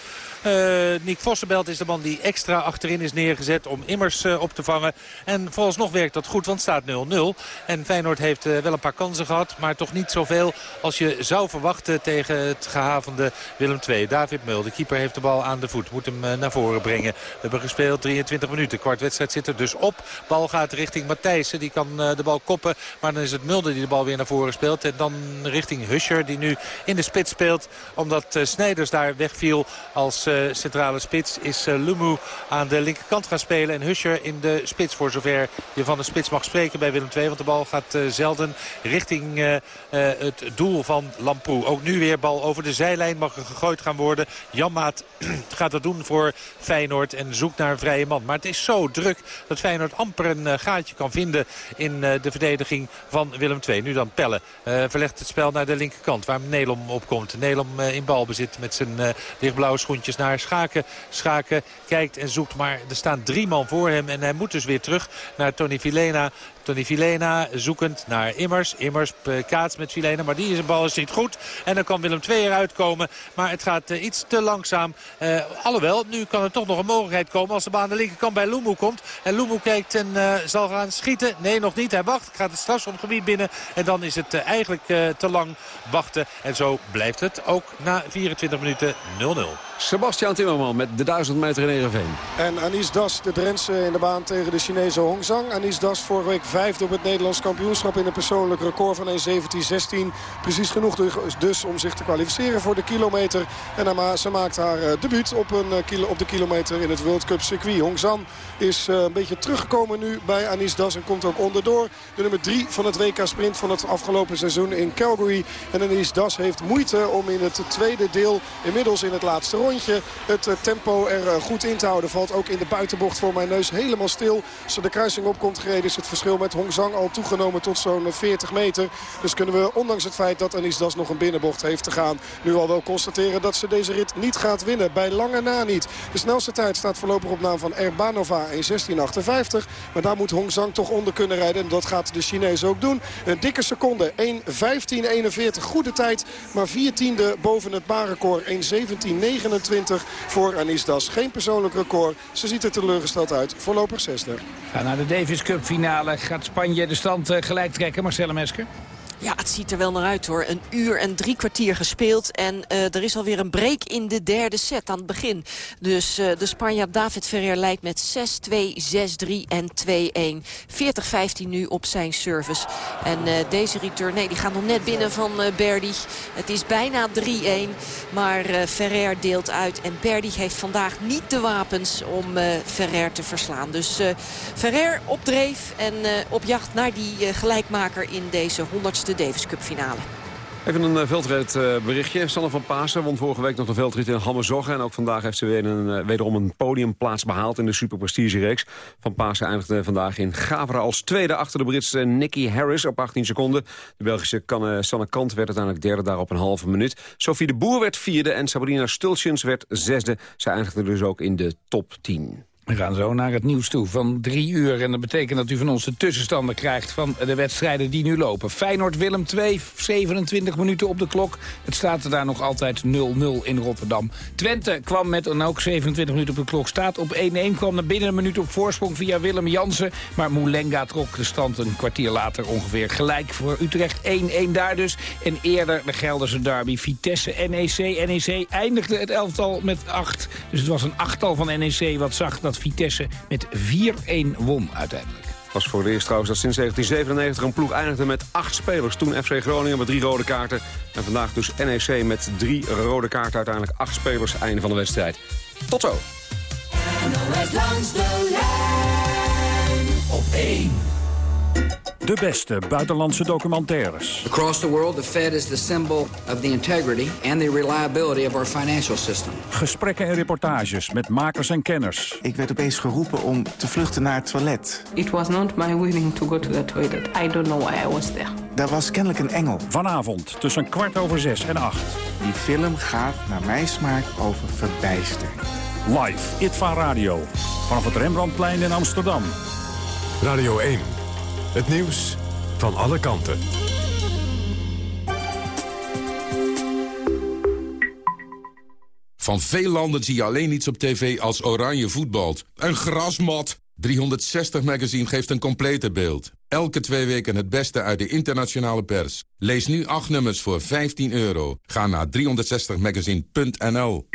Speaker 24: Uh, Nick Vossenbelt is de man die extra achterin is neergezet om Immers uh, op te vangen. En vooralsnog werkt dat goed, want het staat 0-0. En Feyenoord heeft uh, wel een paar kansen gehad, maar toch niet zoveel als je zou verwachten tegen het gehavende Willem II. David Mul, de keeper, heeft de bal aan de voet. Moet hem naar voren brengen. We hebben gespeeld 23 minuten. Kwart wedstrijd zit er dus op. Bal gaat richting Matthijssen. Die kan de bal koppen. Maar dan is het Mulder die de bal weer naar voren speelt. En dan richting Huscher die nu in de spits speelt. Omdat Snijders daar wegviel als centrale spits is uh, Lumu aan de linkerkant gaan spelen. En Huscher in de spits voor zover je van de spits mag spreken bij Willem II. Want de bal gaat uh, zelden richting het doel van Lamproe. Ook nu weer bal over de zijlijn mag gegooid gaan worden. Janmaat <clears throat> gaat dat doen voor Feyenoord en zoekt naar een vrije man. Maar het is zo druk dat Feyenoord amper een gaatje kan vinden in de verdediging van Willem II. Nu dan Pelle verlegt het spel naar de linkerkant waar Nelom op komt. Nelom in balbezit met zijn lichtblauwe schoentjes naar Schaken. Schaken kijkt en zoekt, maar er staan drie man voor hem. En hij moet dus weer terug naar Tony Vilena. Tony Vilena zoekend naar Immers. Immers kaats met Vilena, maar die is een bal is niet goed. En dan kan Willem II eruit komen. Maar het gaat uh, iets te langzaam. Uh, alhoewel, nu kan er toch nog een mogelijkheid komen als de baan aan de linkerkant bij Lumu komt. En Lumu kijkt en uh, zal gaan schieten. Nee, nog niet. Hij wacht. Gaat het strafschopgebied binnen. En dan is het eigenlijk te lang wachten. En zo blijft het ook na 24 minuten 0-0.
Speaker 2: Sebastian Timmerman met de 1000 meter in Ereveen.
Speaker 5: En Anis Das, de Drentse in de baan tegen de Chinese Hongzhang. Anis Das vorige week vijfde op het Nederlands kampioenschap in een persoonlijk record van 1.17.16. Precies genoeg dus, dus om zich te kwalificeren voor de kilometer. En ze maakt haar uh, debuut op, een, uh, kilo, op de kilometer in het World Cup circuit. Hongzhang is uh, een beetje teruggekomen nu bij Anis Das en komt ook onderdoor. De nummer 3 van het WK Sprint van het afgelopen seizoen in Calgary. En Anis Das heeft moeite om in het tweede deel, inmiddels in het laatste rondje, het tempo er goed in te houden. Valt ook in de buitenbocht voor mijn neus helemaal stil. Als de kruising op komt gereden is het verschil met Hongzhang al toegenomen tot zo'n 40 meter. Dus kunnen we, ondanks het feit dat Anis Das nog een binnenbocht heeft te gaan... nu al wel constateren dat ze deze rit niet gaat winnen. Bij lange na niet. De snelste tijd staat voorlopig op naam van Erbanova in 16.58. Maar daar moet Hongzhang toch onder kunnen rijden. En dat gaat de Chinees ook doen. Een dikke seconde. 1.15.41. Goede tijd. Maar vier tiende boven het baanrecord. 1.17.29 voor Anis Das. Geen persoonlijk record. Ze ziet er teleurgesteld uit. Voorlopig zesde.
Speaker 4: Ga naar de Davis Cup finale. Gaat Spanje de stand uh, gelijk trekken, Marcelle Mesker?
Speaker 6: Ja, het ziet er wel naar uit hoor. Een uur en drie kwartier gespeeld. En uh, er is alweer een break in de derde set aan het begin. Dus uh, de Spanjaard David Ferrer leidt met 6-2, 6-3 en 2-1. 40-15 nu op zijn service. En uh, deze return, nee, die gaat nog net binnen van Berdy. Het is bijna 3-1. Maar Ferrer deelt uit. En Berdy heeft vandaag niet de wapens om Ferrer te verslaan. Dus Ferrer op dreef en op jacht naar die gelijkmaker in deze 100 de Davis Cup finale.
Speaker 2: Even een uh, veldritberichtje. Sanne van Pasen won vorige week nog de veldrit in Hammezogge. En ook vandaag heeft ze weer een, uh, wederom een podiumplaats behaald in de superprestige-reeks. Van Pasen eindigde vandaag in Gavra als tweede achter de Britse Nicky Harris op 18 seconden. De Belgische kan, Sanne Kant werd uiteindelijk derde daar op een halve minuut. Sophie de Boer werd vierde en Sabrina Stultjens werd zesde. Zij eindigde dus ook in de top 10.
Speaker 4: We gaan zo naar het nieuws toe van drie uur. En dat betekent dat u van ons de tussenstanden krijgt van de wedstrijden die nu lopen. Feyenoord-Willem 2, 27 minuten op de klok. Het staat er daar nog altijd 0-0 in Rotterdam. Twente kwam met een ook 27 minuten op de klok. Staat op 1-1, kwam naar binnen een minuut op voorsprong via Willem Jansen. Maar Moulenga trok de stand een kwartier later ongeveer gelijk voor Utrecht. 1-1 daar dus. En eerder de Gelderse derby Vitesse-NEC. NEC eindigde het elftal met 8. Dus het was een achttal van NEC wat zag dat Vitesse met 4-1 won uiteindelijk.
Speaker 2: Het was voor de eerst trouwens dat sinds 1997 een ploeg eindigde met acht spelers. Toen FC Groningen met drie rode kaarten. En vandaag dus NEC met drie rode kaarten. Uiteindelijk acht spelers, einde van de wedstrijd. Tot zo.
Speaker 26: langs de lijn op 1.
Speaker 30: De beste buitenlandse documentaires.
Speaker 31: Across the world, the Fed is the symbol of the integrity and the reliability of our financial system.
Speaker 30: Gesprekken en reportages met makers en kenners.
Speaker 32: Ik werd opeens geroepen om te vluchten naar het toilet.
Speaker 33: It was not my willing to go to the toilet. I don't know why I was there.
Speaker 32: Daar was kennelijk een engel.
Speaker 30: Vanavond tussen kwart over zes en acht.
Speaker 32: Die film gaat naar mijn smaak over verbijstering.
Speaker 30: Live, Itva Radio. Vanaf het Rembrandtplein in Amsterdam.
Speaker 7: Radio 1. Het nieuws van alle kanten.
Speaker 34: Van veel landen zie je alleen iets op tv als oranje voetbalt. Een grasmat! 360 Magazine geeft een complete beeld. Elke twee weken het beste uit de internationale pers. Lees nu acht nummers voor 15 euro. Ga naar 360magazine.nl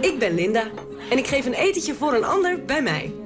Speaker 35: Ik ben Linda en ik geef een etentje voor een ander bij mij.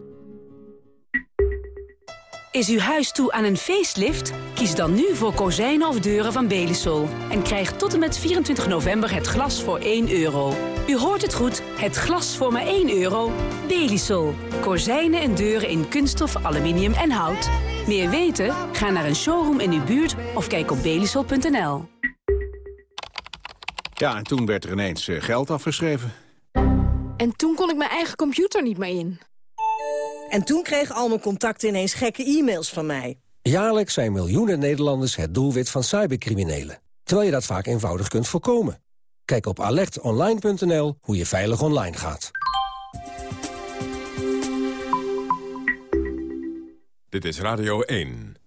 Speaker 36: Is uw huis toe aan een facelift? Kies dan nu voor kozijnen of deuren van Belisol. En krijg tot en met 24 november het glas voor 1 euro. U hoort het goed, het glas voor maar 1 euro. Belisol. Kozijnen en deuren in kunststof, aluminium en hout. Meer weten? Ga naar een showroom in uw buurt of kijk op belisol.nl.
Speaker 37: Ja, en toen werd er ineens eh, geld afgeschreven.
Speaker 38: En toen kon ik mijn eigen computer niet meer in.
Speaker 39: En toen kregen al mijn contacten ineens gekke e-mails van mij.
Speaker 40: Jaarlijks zijn miljoenen Nederlanders het doelwit van cybercriminelen. Terwijl je dat vaak eenvoudig kunt voorkomen. Kijk op alertonline.nl hoe je veilig online gaat.
Speaker 34: Dit is Radio 1.